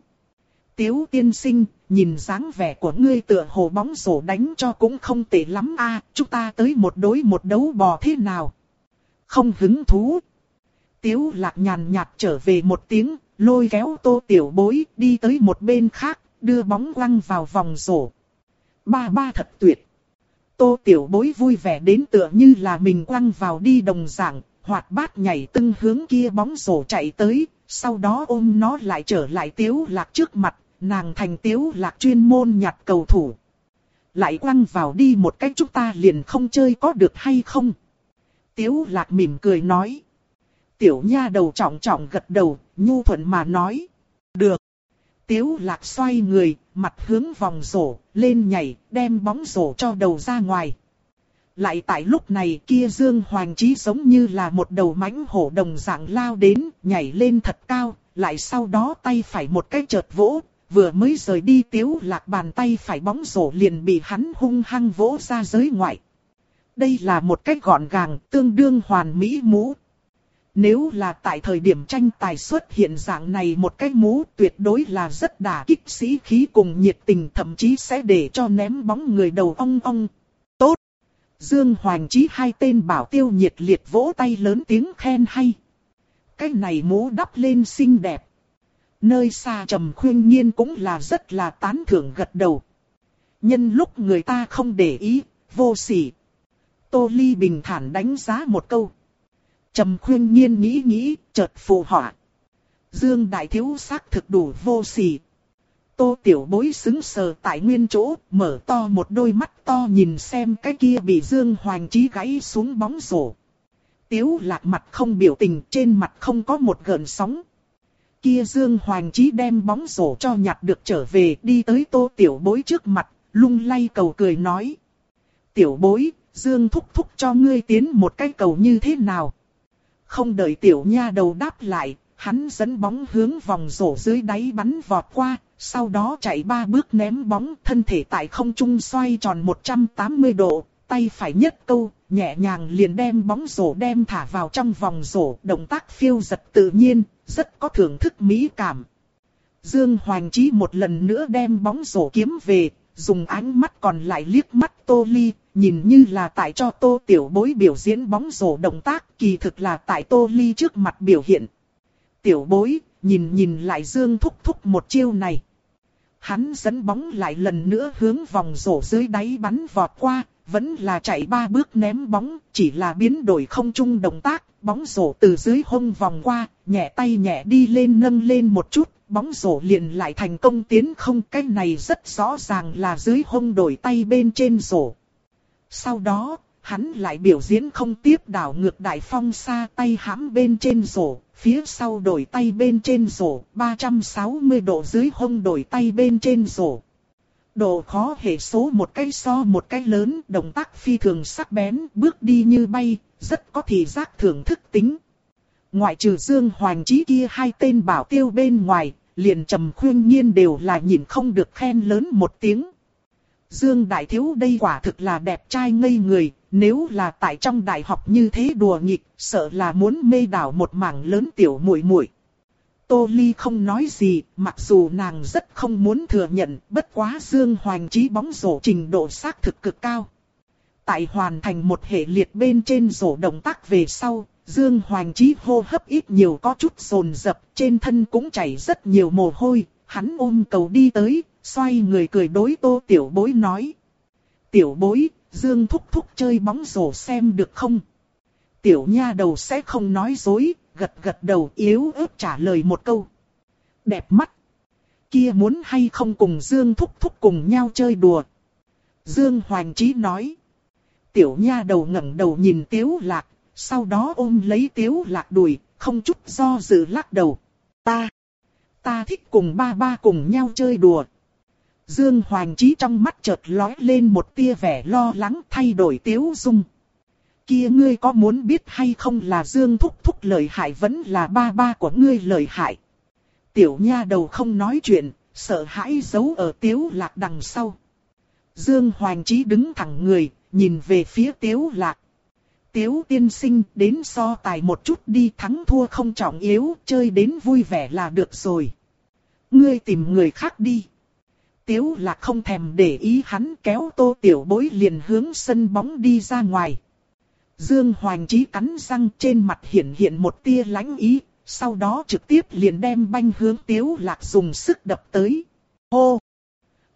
Tiếu tiên sinh, nhìn dáng vẻ của ngươi tựa hồ bóng rổ đánh cho cũng không tệ lắm a chúng ta tới một đối một đấu bò thế nào. Không hứng thú. Tiếu lạc nhàn nhạt trở về một tiếng, lôi kéo tô tiểu bối đi tới một bên khác, đưa bóng quăng vào vòng rổ. Ba ba thật tuyệt. Tô tiểu bối vui vẻ đến tựa như là mình quăng vào đi đồng dạng, hoạt bát nhảy tưng hướng kia bóng rổ chạy tới, sau đó ôm nó lại trở lại tiếu lạc trước mặt, nàng thành tiếu lạc chuyên môn nhặt cầu thủ. Lại quăng vào đi một cách chúng ta liền không chơi có được hay không? Tiếu lạc mỉm cười nói. Tiểu nha đầu trọng trọng gật đầu, nhu thuận mà nói. Được. Tiếu lạc xoay người, mặt hướng vòng rổ, lên nhảy, đem bóng rổ cho đầu ra ngoài. Lại tại lúc này kia Dương Hoàng Chí giống như là một đầu mãnh hổ đồng dạng lao đến, nhảy lên thật cao, lại sau đó tay phải một cái chợt vỗ, vừa mới rời đi tiếu lạc bàn tay phải bóng rổ liền bị hắn hung hăng vỗ ra giới ngoại. Đây là một cách gọn gàng, tương đương hoàn mỹ mũ. Nếu là tại thời điểm tranh tài xuất hiện dạng này một cái mũ tuyệt đối là rất đả kích sĩ khí cùng nhiệt tình thậm chí sẽ để cho ném bóng người đầu ong ong. Tốt! Dương Hoàng Chí hai tên bảo tiêu nhiệt liệt vỗ tay lớn tiếng khen hay. Cái này mũ đắp lên xinh đẹp. Nơi xa trầm khuyên nhiên cũng là rất là tán thưởng gật đầu. Nhân lúc người ta không để ý, vô sỉ. Tô Ly bình thản đánh giá một câu. Trầm khuyên nhiên nghĩ nghĩ, chợt phù họa. Dương Đại Thiếu xác thực đủ vô sỉ. Tô Tiểu Bối xứng sờ tại nguyên chỗ, mở to một đôi mắt to nhìn xem cái kia bị Dương Hoàng Chí gãy xuống bóng rổ. Tiếu lạc mặt không biểu tình, trên mặt không có một gợn sóng. Kia Dương Hoàng Chí đem bóng rổ cho nhặt được trở về, đi tới Tô Tiểu Bối trước mặt, lung lay cầu cười nói. Tiểu Bối, Dương thúc thúc cho ngươi tiến một cái cầu như thế nào? Không đợi tiểu nha đầu đáp lại, hắn dẫn bóng hướng vòng rổ dưới đáy bắn vọt qua, sau đó chạy ba bước ném bóng thân thể tại không trung xoay tròn 180 độ, tay phải nhất câu, nhẹ nhàng liền đem bóng rổ đem thả vào trong vòng rổ, động tác phiêu giật tự nhiên, rất có thưởng thức mỹ cảm. Dương Hoàng Chí một lần nữa đem bóng rổ kiếm về, dùng ánh mắt còn lại liếc mắt Tô Ly, nhìn như là tại cho Tô Tiểu Bối biểu diễn bóng rổ động tác, kỳ thực là tại Tô Ly trước mặt biểu hiện. Tiểu Bối, nhìn nhìn lại Dương thúc thúc một chiêu này. Hắn dẫn bóng lại lần nữa hướng vòng rổ dưới đáy bắn vọt qua, vẫn là chạy ba bước ném bóng, chỉ là biến đổi không chung động tác, bóng rổ từ dưới hông vòng qua, nhẹ tay nhẹ đi lên nâng lên một chút, bóng rổ liền lại thành công tiến không, cái này rất rõ ràng là dưới hông đổi tay bên trên rổ. Sau đó, hắn lại biểu diễn không tiếp đảo ngược đại phong xa tay hãm bên trên rổ, phía sau đổi tay bên trên rổ, 360 độ dưới hông đổi tay bên trên rổ. Độ khó hệ số một cái so một cái lớn, động tác phi thường sắc bén, bước đi như bay, rất có thị giác thưởng thức tính. Ngoại trừ Dương Hoàng Chí kia hai tên bảo tiêu bên ngoài, liền trầm khuyên nhiên đều là nhìn không được khen lớn một tiếng. Dương Đại Thiếu đây quả thực là đẹp trai ngây người, nếu là tại trong đại học như thế đùa nghịch, sợ là muốn mê đảo một mảng lớn tiểu muội muội. Tô Ly không nói gì, mặc dù nàng rất không muốn thừa nhận, bất quá Dương Hoành Chí bóng rổ trình độ xác thực cực cao. Tại hoàn thành một hệ liệt bên trên rổ động tác về sau, Dương Hoành Chí hô hấp ít nhiều có chút rồn rập, trên thân cũng chảy rất nhiều mồ hôi, hắn ôm cầu đi tới, xoay người cười đối tô tiểu bối nói. Tiểu bối, Dương thúc thúc chơi bóng rổ xem được không? Tiểu nha đầu sẽ không nói dối, gật gật đầu yếu ớt trả lời một câu. Đẹp mắt. Kia muốn hay không cùng Dương thúc thúc cùng nhau chơi đùa. Dương Hoàng trí nói. Tiểu nha đầu ngẩng đầu nhìn Tiếu Lạc, sau đó ôm lấy Tiếu Lạc đùi, không chút do dự lắc đầu. Ta, ta thích cùng ba ba cùng nhau chơi đùa. Dương Hoàng Chí trong mắt chợt lóe lên một tia vẻ lo lắng thay đổi Tiếu Dung. Kia ngươi có muốn biết hay không là Dương Thúc Thúc lời hại vẫn là ba ba của ngươi lời hại. Tiểu nha đầu không nói chuyện, sợ hãi giấu ở Tiếu Lạc đằng sau. Dương Hoàng Chí đứng thẳng người, nhìn về phía Tiếu Lạc. Tiếu tiên sinh đến so tài một chút đi thắng thua không trọng yếu, chơi đến vui vẻ là được rồi. Ngươi tìm người khác đi. Tiếu là không thèm để ý hắn kéo tô tiểu bối liền hướng sân bóng đi ra ngoài. Dương Hoành Chí cắn răng trên mặt hiện hiện một tia lãnh ý, sau đó trực tiếp liền đem banh hướng Tiếu Lạc dùng sức đập tới. Hô!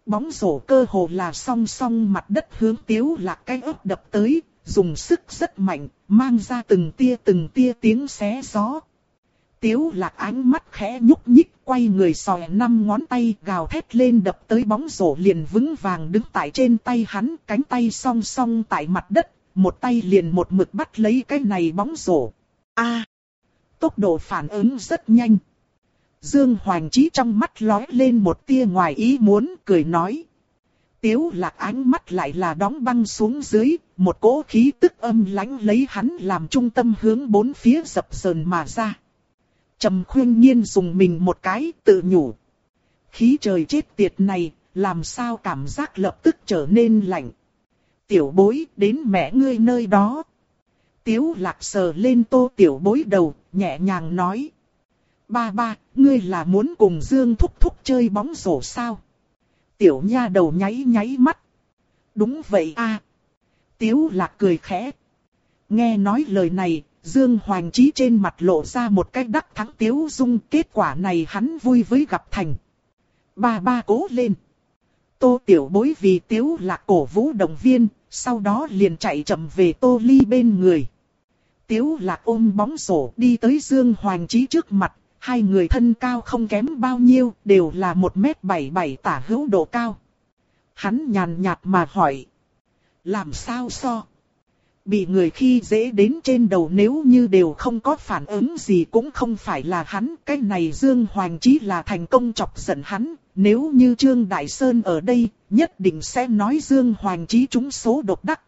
Bóng rổ cơ hồ là song song mặt đất hướng Tiếu Lạc cái ớt đập tới, dùng sức rất mạnh, mang ra từng tia từng tia tiếng xé gió. Tiếu lạc ánh mắt khẽ nhúc nhích, quay người sòe năm ngón tay gào thét lên đập tới bóng rổ liền vững vàng đứng tại trên tay hắn, cánh tay song song tại mặt đất, một tay liền một mực bắt lấy cái này bóng rổ. A, tốc độ phản ứng rất nhanh. Dương Hoàng Chí trong mắt lóe lên một tia ngoài ý muốn, cười nói. Tiếu lạc ánh mắt lại là đóng băng xuống dưới, một cỗ khí tức âm lãnh lấy hắn làm trung tâm hướng bốn phía dập sờn mà ra. Trầm khuyên nhiên dùng mình một cái tự nhủ. Khí trời chết tiệt này, làm sao cảm giác lập tức trở nên lạnh. Tiểu bối đến mẹ ngươi nơi đó. Tiếu lạc sờ lên tô tiểu bối đầu, nhẹ nhàng nói. Ba ba, ngươi là muốn cùng Dương thúc thúc chơi bóng rổ sao? Tiểu nha đầu nháy nháy mắt. Đúng vậy a. Tiếu lạc cười khẽ. Nghe nói lời này, Dương Hoàng Chí trên mặt lộ ra một cái đắc thắng tiếu dung. Kết quả này hắn vui với gặp thành. Ba ba cố lên. Tô tiểu bối vì tiếu là cổ vũ động viên, sau đó liền chạy chậm về tô ly bên người. Tiếu lạc ôm bóng rổ đi tới Dương Hoàng Chí trước mặt, hai người thân cao không kém bao nhiêu, đều là 1m77 tả hữu độ cao. Hắn nhàn nhạt mà hỏi. Làm sao so? Bị người khi dễ đến trên đầu nếu như đều không có phản ứng gì cũng không phải là hắn. Cái này Dương Hoàng Chí là thành công chọc giận hắn. Nếu như Trương Đại Sơn ở đây, nhất định sẽ nói Dương Hoàng Chí trúng số độc đắc.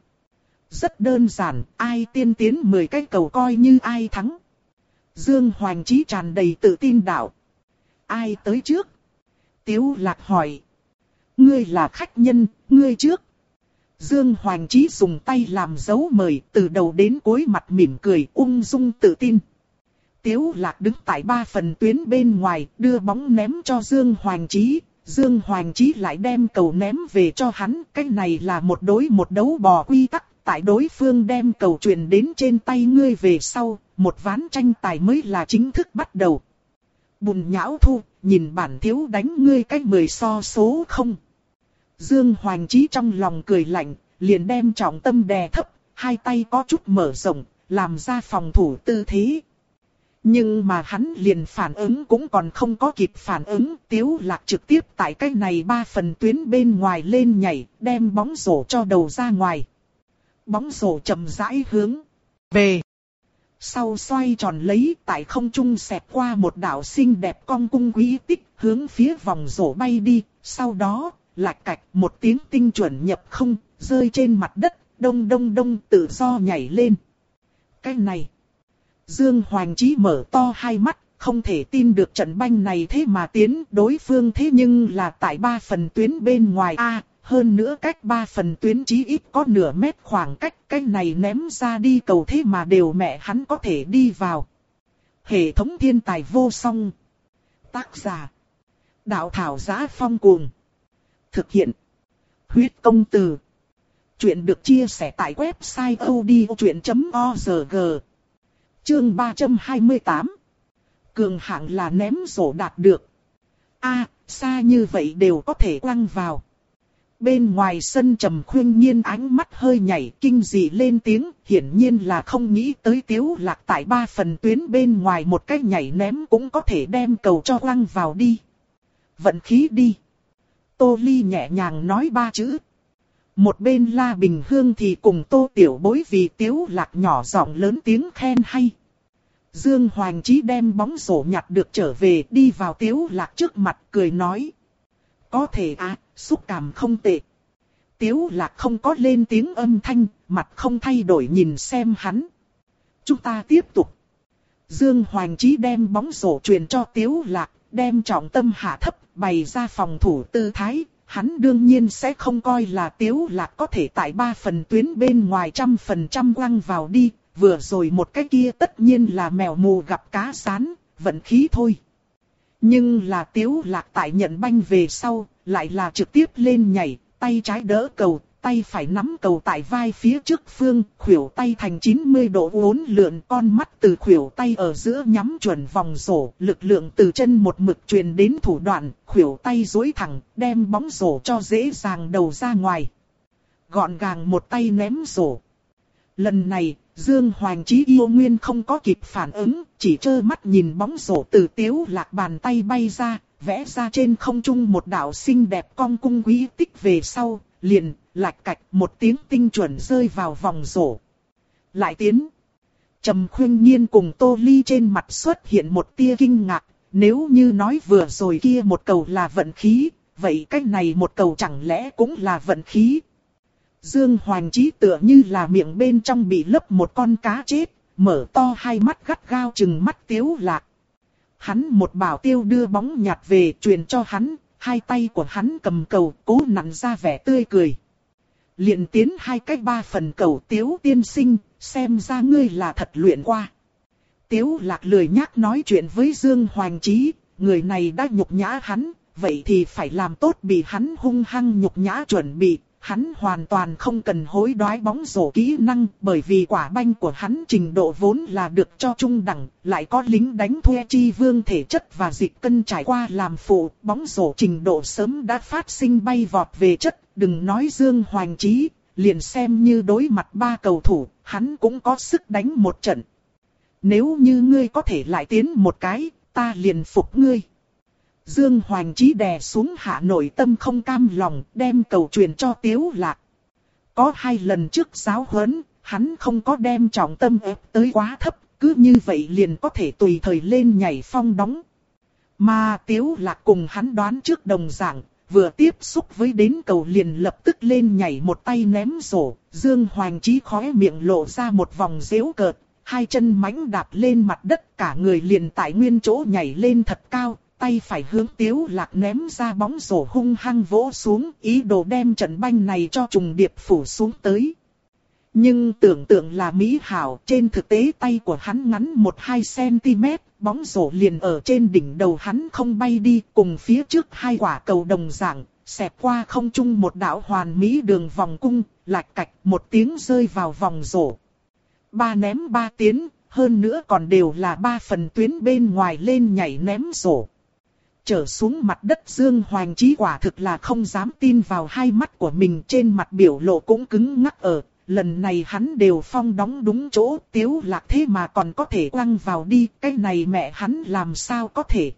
Rất đơn giản, ai tiên tiến 10 cái cầu coi như ai thắng. Dương Hoàng Chí tràn đầy tự tin đạo. Ai tới trước? Tiếu Lạc hỏi. Ngươi là khách nhân, ngươi trước. Dương Hoàng Chí dùng tay làm dấu mời, từ đầu đến cuối mặt mỉm cười, ung dung tự tin. Tiếu Lạc đứng tại ba phần tuyến bên ngoài, đưa bóng ném cho Dương Hoàng Chí. Dương Hoàng Chí lại đem cầu ném về cho hắn, cái này là một đối một đấu bò quy tắc, tại đối phương đem cầu truyền đến trên tay ngươi về sau, một ván tranh tài mới là chính thức bắt đầu. Bùn nhão thu, nhìn bản thiếu đánh ngươi cách mười so số không. Dương Hoàng Chí trong lòng cười lạnh, liền đem trọng tâm đè thấp, hai tay có chút mở rộng, làm ra phòng thủ tư thế. Nhưng mà hắn liền phản ứng cũng còn không có kịp phản ứng, tiếu lạc trực tiếp tại cái này ba phần tuyến bên ngoài lên nhảy, đem bóng rổ cho đầu ra ngoài. Bóng rổ chậm rãi hướng về. Sau xoay tròn lấy tại không trung xẹt qua một đảo xinh đẹp cong cung quý tích hướng phía vòng rổ bay đi. Sau đó, lạch cạch một tiếng tinh chuẩn nhập không, rơi trên mặt đất, đông đông đông tự do nhảy lên. Cái này. Dương Hoàng Chí mở to hai mắt, không thể tin được trận banh này thế mà tiến đối phương thế nhưng là tại ba phần tuyến bên ngoài A, hơn nữa cách ba phần tuyến chí ít có nửa mét khoảng cách cái này ném ra đi cầu thế mà đều mẹ hắn có thể đi vào. Hệ thống thiên tài vô song. Tác giả. Đạo thảo giá phong cuồng. Thực hiện. Huyết công từ. Chuyện được chia sẻ tại website odchuyện.org. Chương 328. Cường hạng là ném rổ đạt được. A, xa như vậy đều có thể quăng vào. Bên ngoài sân trầm khuyên nhiên ánh mắt hơi nhảy kinh dị lên tiếng, hiển nhiên là không nghĩ tới tiếu lạc tại ba phần tuyến bên ngoài một cái nhảy ném cũng có thể đem cầu cho quăng vào đi. Vận khí đi. Tô Ly nhẹ nhàng nói ba chữ. Một bên La Bình Hương thì cùng Tô Tiểu Bối vì tiếu lạc nhỏ giọng lớn tiếng khen hay. Dương Hoàng Chí đem bóng rổ nhặt được trở về đi vào tiếu lạc trước mặt cười nói. Có thể à, xúc cảm không tệ. Tiếu lạc không có lên tiếng âm thanh, mặt không thay đổi nhìn xem hắn. Chúng ta tiếp tục. Dương Hoàng Chí đem bóng rổ truyền cho Tiếu lạc, đem trọng tâm hạ thấp, bày ra phòng thủ tư thái. Hắn đương nhiên sẽ không coi là Tiếu lạc có thể tại ba phần tuyến bên ngoài trăm phần trăm quăng vào đi. Vừa rồi một cái kia tất nhiên là mèo mù gặp cá sán, vận khí thôi. Nhưng là tiếu lạc tại nhận banh về sau, lại là trực tiếp lên nhảy, tay trái đỡ cầu, tay phải nắm cầu tại vai phía trước phương, khuỷu tay thành 90 độ uốn lượn con mắt từ khuỷu tay ở giữa nhắm chuẩn vòng rổ, lực lượng từ chân một mực truyền đến thủ đoạn, khuỷu tay duỗi thẳng, đem bóng rổ cho dễ dàng đầu ra ngoài. Gọn gàng một tay ném rổ. Lần này, Dương Hoàng Chí yêu nguyên không có kịp phản ứng, chỉ trơ mắt nhìn bóng rổ từ tiếu lạc bàn tay bay ra, vẽ ra trên không trung một đạo xinh đẹp cong cung quý tích về sau, liền, lạch cạch một tiếng tinh chuẩn rơi vào vòng rổ. Lại tiến. Trầm khuyên nhiên cùng Tô Ly trên mặt xuất hiện một tia kinh ngạc, nếu như nói vừa rồi kia một cầu là vận khí, vậy cách này một cầu chẳng lẽ cũng là vận khí. Dương Hoàng Chí tựa như là miệng bên trong bị lấp một con cá chết, mở to hai mắt gắt gao chừng mắt tiếu lạc. Hắn một bảo tiêu đưa bóng nhạt về truyền cho hắn, hai tay của hắn cầm cầu cố nặn ra vẻ tươi cười. liền tiến hai cách ba phần cầu tiếu tiên sinh, xem ra ngươi là thật luyện qua. Tiếu lạc lười nhắc nói chuyện với Dương Hoàng Chí, người này đã nhục nhã hắn, vậy thì phải làm tốt bị hắn hung hăng nhục nhã chuẩn bị, hắn hoàn toàn không cần hối đoái bóng rổ kỹ năng bởi vì quả banh của hắn trình độ vốn là được cho trung đẳng, lại có lính đánh thuê chi vương thể chất và dịch cân trải qua làm phụ, bóng rổ trình độ sớm đã phát sinh bay vọt về chất, đừng nói Dương Hoàng trí, liền xem như đối mặt ba cầu thủ, hắn cũng có sức đánh một trận. Nếu như ngươi có thể lại tiến một cái, ta liền phục ngươi. Dương Hoàng Chí đè xuống hạ nội tâm không cam lòng, đem cầu truyền cho Tiếu Lạc. Có hai lần trước giáo huấn, hắn không có đem trọng tâm ép tới quá thấp, cứ như vậy liền có thể tùy thời lên nhảy phong đóng. Mà Tiếu Lạc cùng hắn đoán trước đồng dạng, vừa tiếp xúc với đến cầu liền lập tức lên nhảy một tay ném rổ, Dương Hoàng Chí khóe miệng lộ ra một vòng dễu cợt, hai chân mánh đạp lên mặt đất cả người liền tại nguyên chỗ nhảy lên thật cao, tay phải hướng tiếu lạc ném ra bóng rổ hung hăng vỗ xuống, ý đồ đem trận banh này cho trùng điệp phủ xuống tới. Nhưng tưởng tượng là mỹ hảo, trên thực tế tay của hắn ngắn 1-2cm, bóng rổ liền ở trên đỉnh đầu hắn không bay đi, cùng phía trước hai quả cầu đồng dạng, xẹp qua không trung một đạo hoàn mỹ đường vòng cung, lạch cạch một tiếng rơi vào vòng rổ. Ba ném ba tiến, hơn nữa còn đều là ba phần tuyến bên ngoài lên nhảy ném rổ trở xuống mặt đất Dương Hoàng Chí quả thực là không dám tin vào hai mắt của mình trên mặt biểu lộ cũng cứng ngắc ở. Lần này hắn đều phong đóng đúng chỗ tiếu lạc thế mà còn có thể quăng vào đi, cái này mẹ hắn làm sao có thể.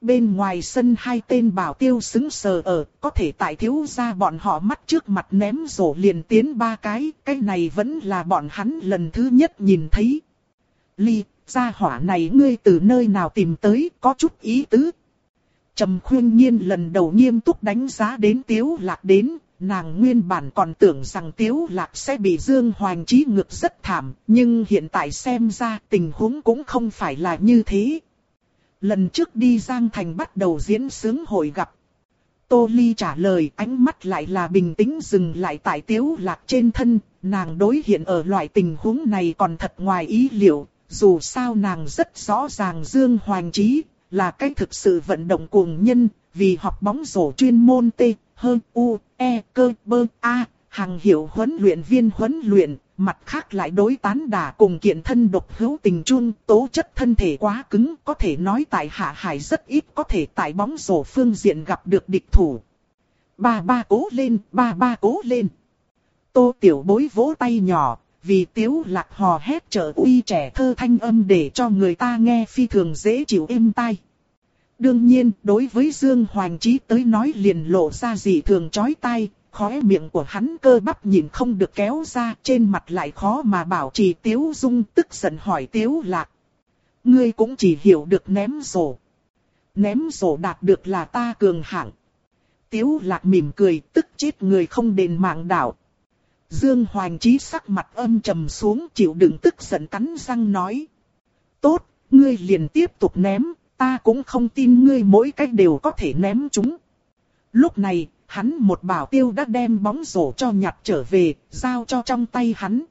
Bên ngoài sân hai tên bảo tiêu xứng sờ ở, có thể tại thiếu gia bọn họ mắt trước mặt ném rổ liền tiến ba cái, cái này vẫn là bọn hắn lần thứ nhất nhìn thấy. Ly, gia hỏa này ngươi từ nơi nào tìm tới, có chút ý tứ, Trầm khuyên nhiên lần đầu nghiêm túc đánh giá đến tiếu lạc đến, nàng nguyên bản còn tưởng rằng tiếu lạc sẽ bị Dương Hoàng Chí ngược rất thảm, nhưng hiện tại xem ra tình huống cũng không phải là như thế. Lần trước đi Giang Thành bắt đầu diễn sướng hội gặp. Tô Ly trả lời ánh mắt lại là bình tĩnh dừng lại tại tiếu lạc trên thân, nàng đối hiện ở loại tình huống này còn thật ngoài ý liệu, dù sao nàng rất rõ ràng Dương Hoàng Chí là cái thực sự vận động cuồng nhân, vì học bóng rổ chuyên môn T, hơn U, E, cơ, bơ, A, hàng hiệu huấn luyện viên huấn luyện, mặt khác lại đối tán đả cùng kiện thân độc hữu tình chung, tố chất thân thể quá cứng, có thể nói tại hạ hải rất ít có thể tại bóng rổ phương diện gặp được địch thủ. Ba ba cố lên, ba ba cố lên. Tô tiểu bối vỗ tay nhỏ, vì tiếu lạc hò hét trợ uy trẻ thơ thanh âm để cho người ta nghe phi thường dễ chịu êm tai. Đương nhiên, đối với Dương Hoàng Chí tới nói liền lộ ra gì thường chói tai, khóe miệng của hắn cơ bắp nhìn không được kéo ra, trên mặt lại khó mà bảo trì tiếu dung tức giận hỏi tiếu lạc. Ngươi cũng chỉ hiểu được ném rổ. Ném rổ đạt được là ta cường hạng. Tiếu lạc mỉm cười, tức chết người không đền mạng đảo. Dương Hoàng Chí sắc mặt âm trầm xuống chịu đựng tức giận cắn răng nói. Tốt, ngươi liền tiếp tục ném, ta cũng không tin ngươi mỗi cách đều có thể ném chúng. Lúc này, hắn một bảo tiêu đã đem bóng rổ cho nhặt trở về, giao cho trong tay hắn.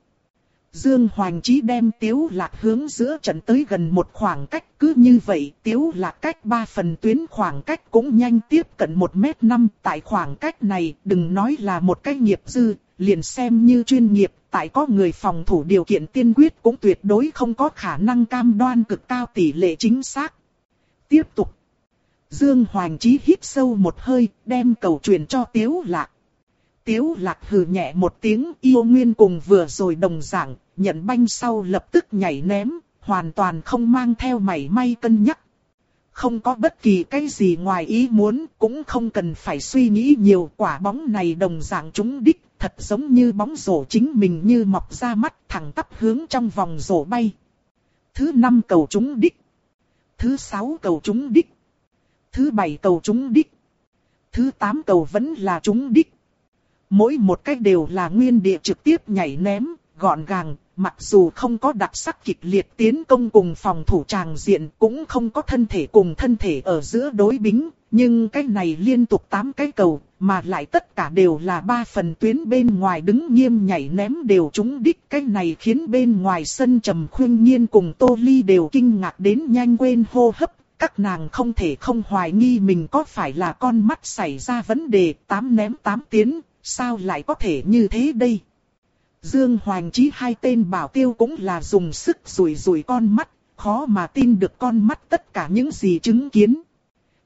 Dương Hoành Chí đem Tiếu Lạc hướng giữa trận tới gần một khoảng cách cứ như vậy Tiếu Lạc cách ba phần tuyến khoảng cách cũng nhanh tiếp cận 1 mét 5 tại khoảng cách này đừng nói là một cái nghiệp dư, liền xem như chuyên nghiệp tại có người phòng thủ điều kiện tiên quyết cũng tuyệt đối không có khả năng cam đoan cực cao tỷ lệ chính xác. Tiếp tục. Dương hoàng Chí hít sâu một hơi, đem cầu truyền cho Tiếu Lạc. Tiếu Lạc hừ nhẹ một tiếng yêu nguyên cùng vừa rồi đồng dạng, nhận banh sau lập tức nhảy ném, hoàn toàn không mang theo mảy may cân nhắc. Không có bất kỳ cái gì ngoài ý muốn, cũng không cần phải suy nghĩ nhiều quả bóng này đồng dạng chúng đích, thật giống như bóng rổ chính mình như mọc ra mắt thẳng tắp hướng trong vòng rổ bay. Thứ năm cầu trúng đích. Thứ sáu cầu trúng đích. Thứ bảy cầu trúng đích. Thứ tám cầu vẫn là trúng đích. Mỗi một cách đều là nguyên địa trực tiếp nhảy ném, gọn gàng, mặc dù không có đặc sắc kịch liệt tiến công cùng phòng thủ tràng diện, cũng không có thân thể cùng thân thể ở giữa đối bính, nhưng cái này liên tục 8 cái cầu, mà lại tất cả đều là ba phần tuyến bên ngoài đứng nghiêm nhảy ném đều trúng đích. Cái này khiến bên ngoài sân trầm khuyên nhiên cùng Tô Ly đều kinh ngạc đến nhanh quên hô hấp. Các nàng không thể không hoài nghi mình có phải là con mắt xảy ra vấn đề tám ném tám tiến, sao lại có thể như thế đây? Dương Hoàng Chí hai tên bảo tiêu cũng là dùng sức rủi rủi con mắt, khó mà tin được con mắt tất cả những gì chứng kiến.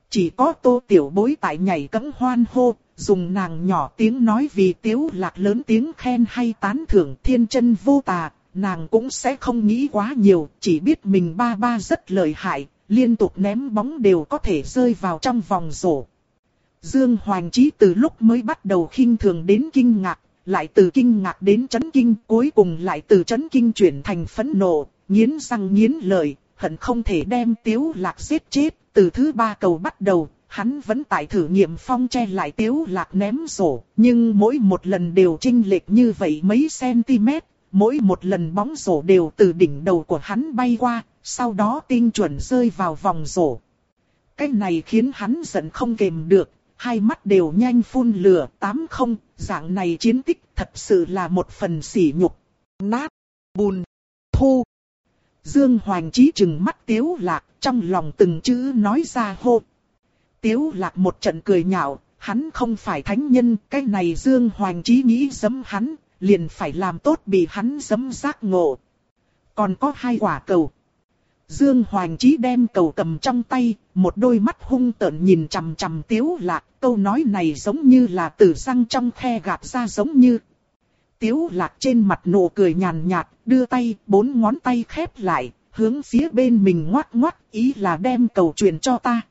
Chỉ có tô tiểu bối tại nhảy cấm hoan hô, dùng nàng nhỏ tiếng nói vì tiếu lạc lớn tiếng khen hay tán thưởng thiên chân vô tà, nàng cũng sẽ không nghĩ quá nhiều, chỉ biết mình ba ba rất lợi hại, liên tục ném bóng đều có thể rơi vào trong vòng rổ. Dương Hoàng Chí từ lúc mới bắt đầu khinh thường đến kinh ngạc, lại từ kinh ngạc đến chấn kinh, cuối cùng lại từ chấn kinh chuyển thành phẫn nộ, nghiến răng nghiến lợi, hận không thể đem Tiếu Lạc giết chết. Từ thứ ba cầu bắt đầu, hắn vẫn tại thử nghiệm phong che lại Tiếu Lạc ném rổ, nhưng mỗi một lần đều chênh lệch như vậy mấy cm, mỗi một lần bóng rổ đều từ đỉnh đầu của hắn bay qua, sau đó tinh chuẩn rơi vào vòng rổ. Cái này khiến hắn giận không kềm được, hai mắt đều nhanh phun lửa, tám không, dạng này chiến tích thật sự là một phần sỉ nhục. Nát, bùn, thu. Dương Hoành Chí chừng mắt Tiếu Lạc, trong lòng từng chữ nói ra hô. Tiếu Lạc một trận cười nhạo, hắn không phải thánh nhân, cái này Dương Hoành Chí nghĩ giấm hắn, liền phải làm tốt bị hắn giấm giác ngộ. Còn có hai quả cầu. Dương Hoành Chí đem cầu cầm trong tay, một đôi mắt hung tợn nhìn chằm chằm Tiếu Lạc, câu nói này giống như là từ răng trong khe gạt ra giống như. Tiếu Lạc trên mặt nụ cười nhàn nhạt, đưa tay, bốn ngón tay khép lại, hướng phía bên mình ngoát ngoát, ý là đem cầu truyền cho ta.